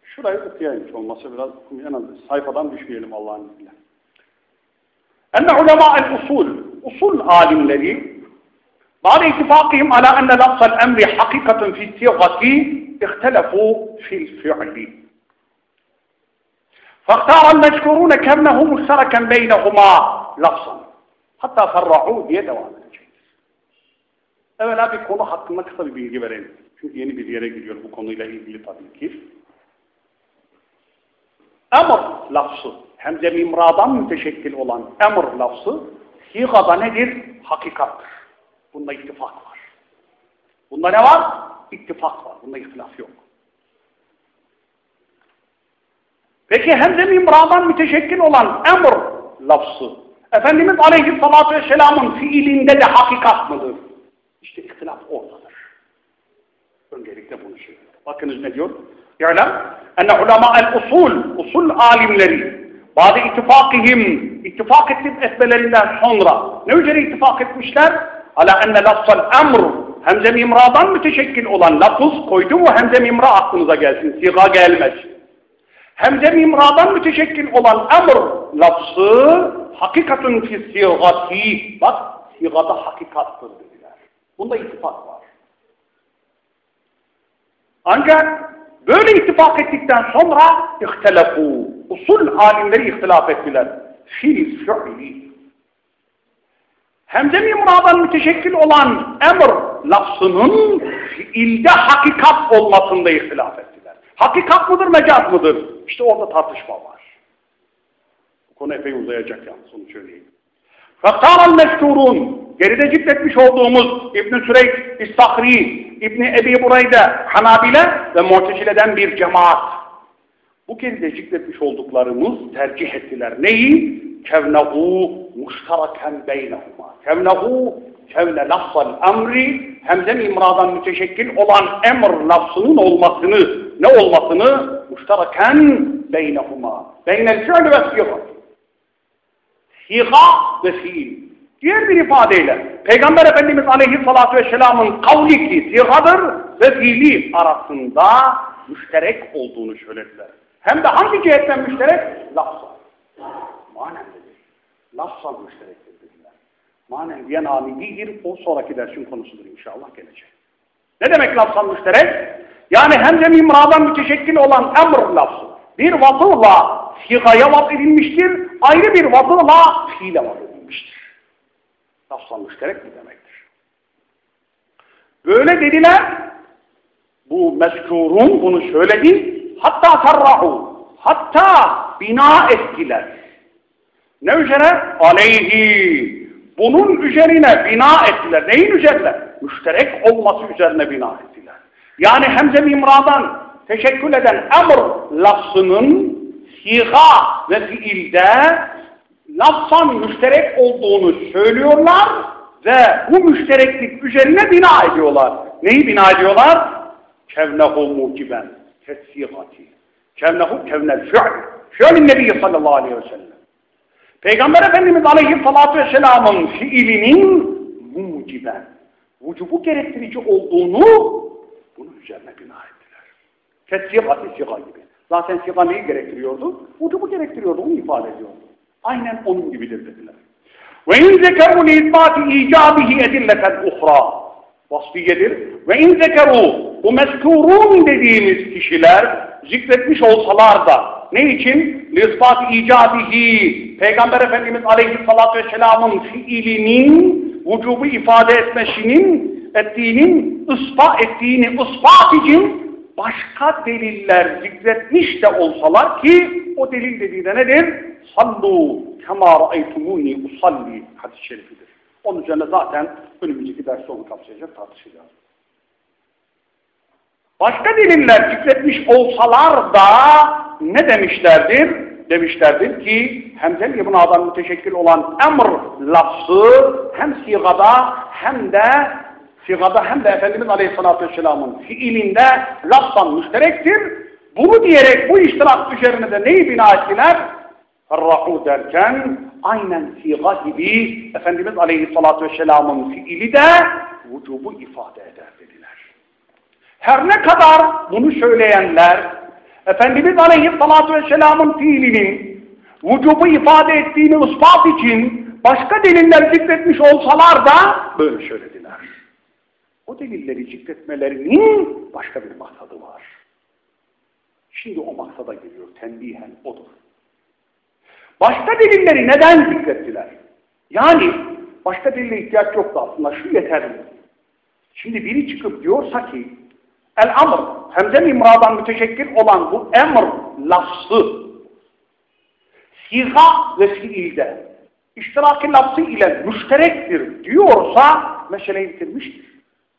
Şurayı okuyayım olmasa biraz okumayalım. Sayfadan düşmeyelim Allah'ın izniyle. Enne ulemâ'el usul, usul alimleri بعد اتفاقهم على أن لفظ الأمر حقيقة في الصيغة اختلفوا في الفعل فاختار المذكورون كأنه مشتركا بينهما لفظا hatta ferra'u diye devam edeceğiz. Evvela bir konu hakkında kısa bir bilgi verelim. Çünkü yeni bir yere gidiyor bu konuyla ilgili tabii ki. Emr lafzı, hem de mimradan müteşekkil olan emr lafzı, sigada nedir? Hakikattır. Bunda ittifak var. Bunda ne var? İttifak var. Bunda ihtilaf yok. Peki hemze mimradan müteşekkil olan emr lafzı Efendimiz Aleyhisselatü Vesselam'ın fiilinde de hakikat mıdır? İşte ihtilaf oradadır. Öncelikle bunu söylüyor. Bakınız ne diyor? Ya'lem enne ulema'el usul, usul alimleri Bazı ittifakihim, ittifak etip etmelerinden sonra ne üzere ittifak etmişler? Ala enne lafzal emr, hemze mimradan müteşekkil olan lafız koydu mu hemze mimra aklınıza gelsin, siga gelmez. Hemze mimradan müteşekkil olan emr lafzı hakikatun fi sigati, bak sigada hakikattır dediler. Bunda ittifak var. Ancak böyle ittifak ettikten sonra ihtelafu, usul alimleri ihtilaf ettiler. Fil fi'li. Hemze-i muradan müteşekkil olan emr lafzının fiilde hakikat olmasında ihtilaf ettiler. Hakikat mıdır, mecaz mıdır? İşte orada tartışma var. Bu konu epey uzayacak yalnız onu söyleyeyim. Faktaral meşhurun geride zikretmiş olduğumuz İbn-i Süreyk, İstahri, İbn-i Ebi Burayda, Hanabile ve Mu'tezile'den bir cemaat. Bu geride zikretmiş olduklarımız tercih ettiler. Neyi? Kevnehu muştaraken beynehuma. Kevnehu kevne lafzal emri hemze imradan müteşekkil olan emr lafzının olmasını ne olmasını muştaraken beynehuma. Beynel fi'l ve sigat. Siga ve fiil. Diğer bir ifadeyle Peygamber Efendimiz Aleyhisselatü Vesselam'ın kavli ki sigadır ve fiili arasında müşterek olduğunu söylediler. Hem de hangi cihetten müşterek? Lafza. Manen dedi. Lafza müşterektir. Manen diyen ami değildir. O sonraki dersin konusudur inşallah gelecek. Ne demek lafza müşterek? Yani hem de mimradan müteşekkil olan emr lafzı. Bir vasıfla sigaya vaz edilmiştir. Ayrı bir vasıfla fiile vaz edilmiştir. Lafza müşterek mi demektir? Böyle dediler. Bu mezkurun bunu söyledi. Hatta sarrahu. Hatta bina ettiler. Ne üzere? Aleyhi. Bunun üzerine bina ettiler. Neyin üzerine? Müşterek olması üzerine bina ettiler. Yani hemze mimradan teşekkül eden emr lafzının siga ve fiilde lafzan müşterek olduğunu söylüyorlar ve bu müştereklik üzerine bina ediyorlar. Neyi bina ediyorlar? Kevnehu muciben, tessigati. Kevnehu kevnel fi'l. Fi'lin Nebi sallallahu aleyhi ve sellem. Peygamber Efendimiz aleyhissalatü vesselamın fiilinin muciben, vücubu gerektirici olduğunu bunun üzerine bina ettiler. Tessigati siga gibi. Zaten siga neyi gerektiriyordu? Vücubu gerektiriyordu, onu ifade ediyordu. Aynen onun gibidir dediler. Ve in zekeru li izbati icabihi edilleten uhra. Vasfiyedir. Ve in zekeru bu meskurun dediğimiz kişiler zikretmiş olsalar da ne için? Lisbat icabihi Peygamber Efendimiz Aleyhisselatü Vesselam'ın fiilinin vücubu ifade etmesinin ettiğinin ıspa ettiğini ispat için başka deliller zikretmiş de olsalar ki o delil dediği de nedir? Sallu kema ra'aytumuni usalli hadis-i şerifidir. Onun üzerine zaten önümüzdeki derste onu kapsayacak tartışacağız. Başka deliller zikretmiş olsalar da ne demişlerdir? Demişlerdir ki hemzel ibn adam müteşekkil olan emr lafzı hem sigada hem de sigada hem de Efendimiz Aleyhisselatü Vesselam'ın fiilinde lafzan müşterektir. Bunu diyerek bu iştirak üzerine de neyi bina ettiler? Ferrahu derken aynen siga gibi Efendimiz Aleyhisselatü Vesselam'ın fiili de vücubu ifade eder. Her ne kadar bunu söyleyenler Efendimiz Aleyhisselatü Vesselam'ın fiilinin vücubu ifade ettiğini ispat için başka deliller zikretmiş olsalar da böyle söylediler. O delilleri zikretmelerinin başka bir maksadı var. Şimdi o maksada geliyor. Tembihen odur. Başka delilleri neden zikrettiler? Yani başka delile ihtiyaç yoktu aslında. Şu yeterli. Şimdi biri çıkıp diyorsa ki el-amr hemze imradan müteşekkil olan bu emr lafzı siga ve fiilde iştiraki lafzı ile müşterektir diyorsa meseleyi bitirmiştir.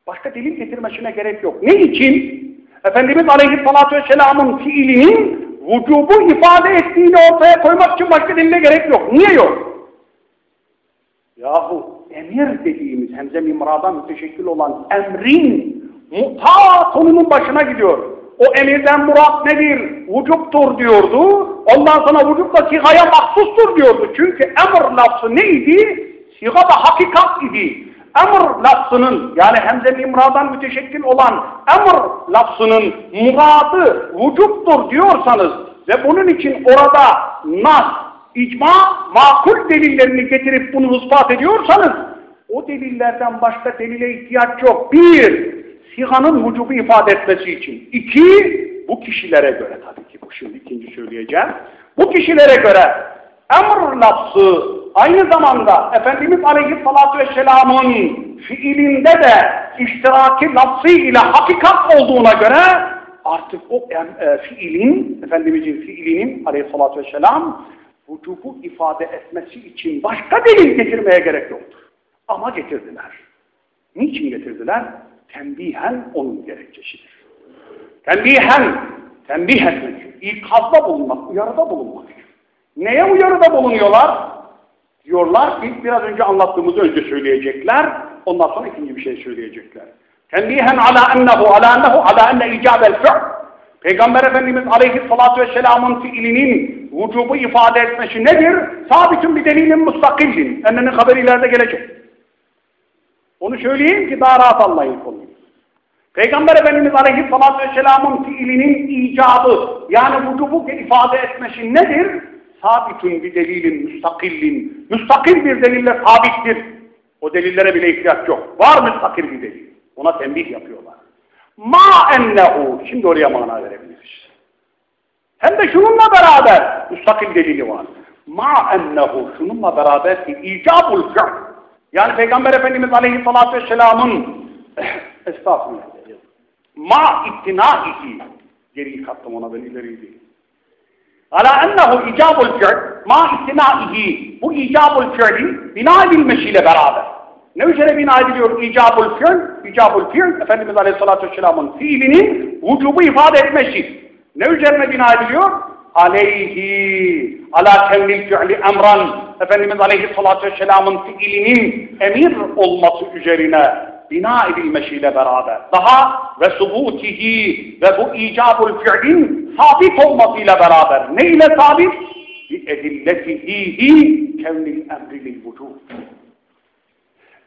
Başka delil getirmesine gerek yok. Ne için? Efendimiz Aleyhisselatü Vesselam'ın fiilinin vücubu ifade ettiğini ortaya koymak için başka delile gerek yok. Niye yok? Yahu emir dediğimiz hemze mimradan müteşekkil olan emrin muta konunun başına gidiyor. O emirden murat nedir? Vücuptur diyordu. ondan sonra vücut da sigaya mahsustur diyordu. Çünkü emr lafzı neydi? Siga da hakikat idi. Emr lafzının yani hemze imradan müteşekkil olan emr lafzının muradı vücuttur diyorsanız ve bunun için orada nas, icma, makul delillerini getirip bunu ispat ediyorsanız o delillerden başka delile ihtiyaç yok. Bir, siganın vücubu ifade etmesi için. İki, bu kişilere göre tabii ki bu şimdi ikinci söyleyeceğim. Bu kişilere göre emr lafzı aynı zamanda Efendimiz Aleyhisselatü Vesselam'ın fiilinde de iştiraki lafzı ile hakikat olduğuna göre artık o e, fiilin, Efendimizin fiilinin Aleyhisselatü Vesselam vücubu ifade etmesi için başka delil getirmeye gerek yoktur. Ama getirdiler. Niçin getirdiler? Tembihen onun gerekçesidir. Tembihen, tembih etmek, ikazda bulunmak, uyarıda bulunmak. Neye uyarıda bulunuyorlar? Diyorlar ki biraz önce anlattığımızı önce söyleyecekler, ondan sonra ikinci bir şey söyleyecekler. Tembihen ala ennehu, ala ennehu, ala enne icabel fi'l. Peygamber Efendimiz Aleyhisselatü Vesselam'ın fiilinin vücubu ifade etmesi nedir? Sabitün bir delilin mustakillin. Ennenin haberi ileride gelecek. Onu söyleyeyim ki daha rahat anlayın konuyu. Peygamber Efendimiz Aleyhisselatü Vesselam'ın fiilinin icabı yani vücubu ifade etmesi nedir? Sabitün bir delilin müstakillin. Müstakil bir delille sabittir. O delillere bile ihtiyaç yok. Var müstakil bir delil. Ona tembih yapıyorlar. Ma ennehu. Şimdi oraya mana verebiliriz. Hem de şununla beraber müstakil delili var. Ma ennehu. Şununla beraber ki icabul fi'l. Yani Peygamber Efendimiz Aleyhisselatü Vesselam'ın estağfurullah ma ittinaihi geriyi kattım ona ben ileri değil. Ala ennehu icabul fi'l ma ittinaihi bu icabul fi'li bina edilmesiyle beraber. Ne üzere bina ediliyor icabul fi'l? İcabul fi'l Efendimiz Aleyhisselatü Vesselam'ın fiilinin vücubu ifade etmesi. Ne üzerine bina ediliyor? Aleyhi ala kevnil fi'li emran Efendimiz Aleyhisselatü Vesselam'ın fiilinin emir olması üzerine bina edilmesiyle beraber daha ve subutihi ve bu icabul fi'lin sabit olmasıyla beraber ne ile sabit? Bi edilletihi kevnil emri lil vücud.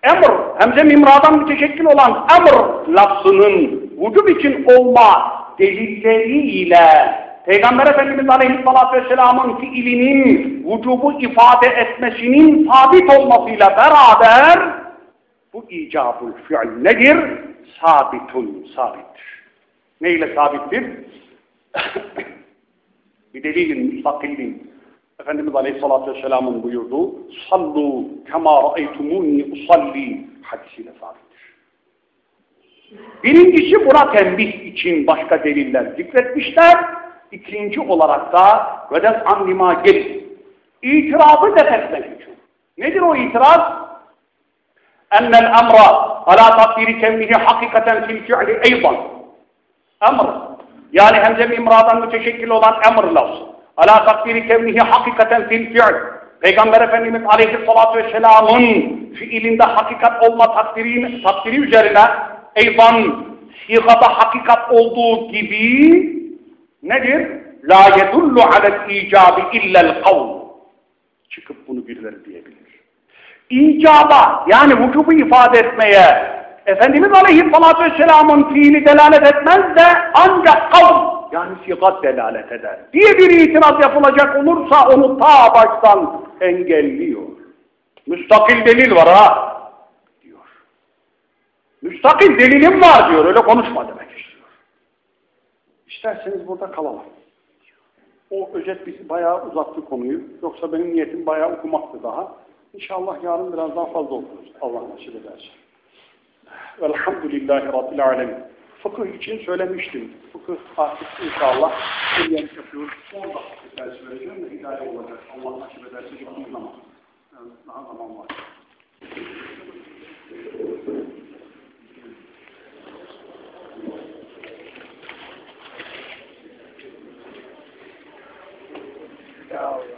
Emr, hemze mimradan müteşekkil olan emr lafzının vücub için olma delilleriyle Peygamber Efendimiz Aleyhisselatü Vesselam'ın fiilinin vücubu ifade etmesinin sabit olmasıyla beraber bu icabul fiil nedir? Sabitun, sabittir. Ne ile sabittir? bir delilin, müstakillin. Efendimiz Aleyhisselatü Vesselam'ın buyurduğu sallu kema ra'eytumuni usalli hadisiyle sabittir. Birincisi buna tembih için başka deliller zikretmişler. İkinci olarak da vedes anlima gelir. İtirazı def için. Nedir o itiraz? Ennel emra ala takdiri kevnihi hakikaten fil fi'li eydan. Emr. Yani hemze imradan müteşekkil olan emr lafzı. Ala takdiri kevnihi hakikaten fil fi'l. Peygamber Efendimiz Aleyhisselatü Vesselam'ın fiilinde hakikat olma takdiri, takdiri üzerine eyvan sigada hakikat olduğu gibi nedir? La yedullu alel icabi illel kavl. Çıkıp bunu birileri diyebilir. İcaba yani vücubu ifade etmeye Efendimiz Aleyhisselatü Vesselam'ın fiili delalet etmez de ancak kavl yani sigat delalet eder diye bir itiraz yapılacak olursa onu ta baştan engelliyor. Müstakil delil var ha diyor. Müstakil delilim var diyor öyle konuşma demek. İsterseniz burada kalalım. O özet bizi bayağı uzattı konuyu. Yoksa benim niyetim bayağı okumaktı daha. İnşallah yarın biraz daha fazla okuruz. Allah nasip ederse. Velhamdülillahi Rabbil Alemin. Fıkıh için söylemiştim. Fıkıh artık inşallah yer yapıyoruz. 10 dakika ders vereceğim de idare olacak. Allah nasip ederse bir zaman. Yani daha zaman var. Ciao.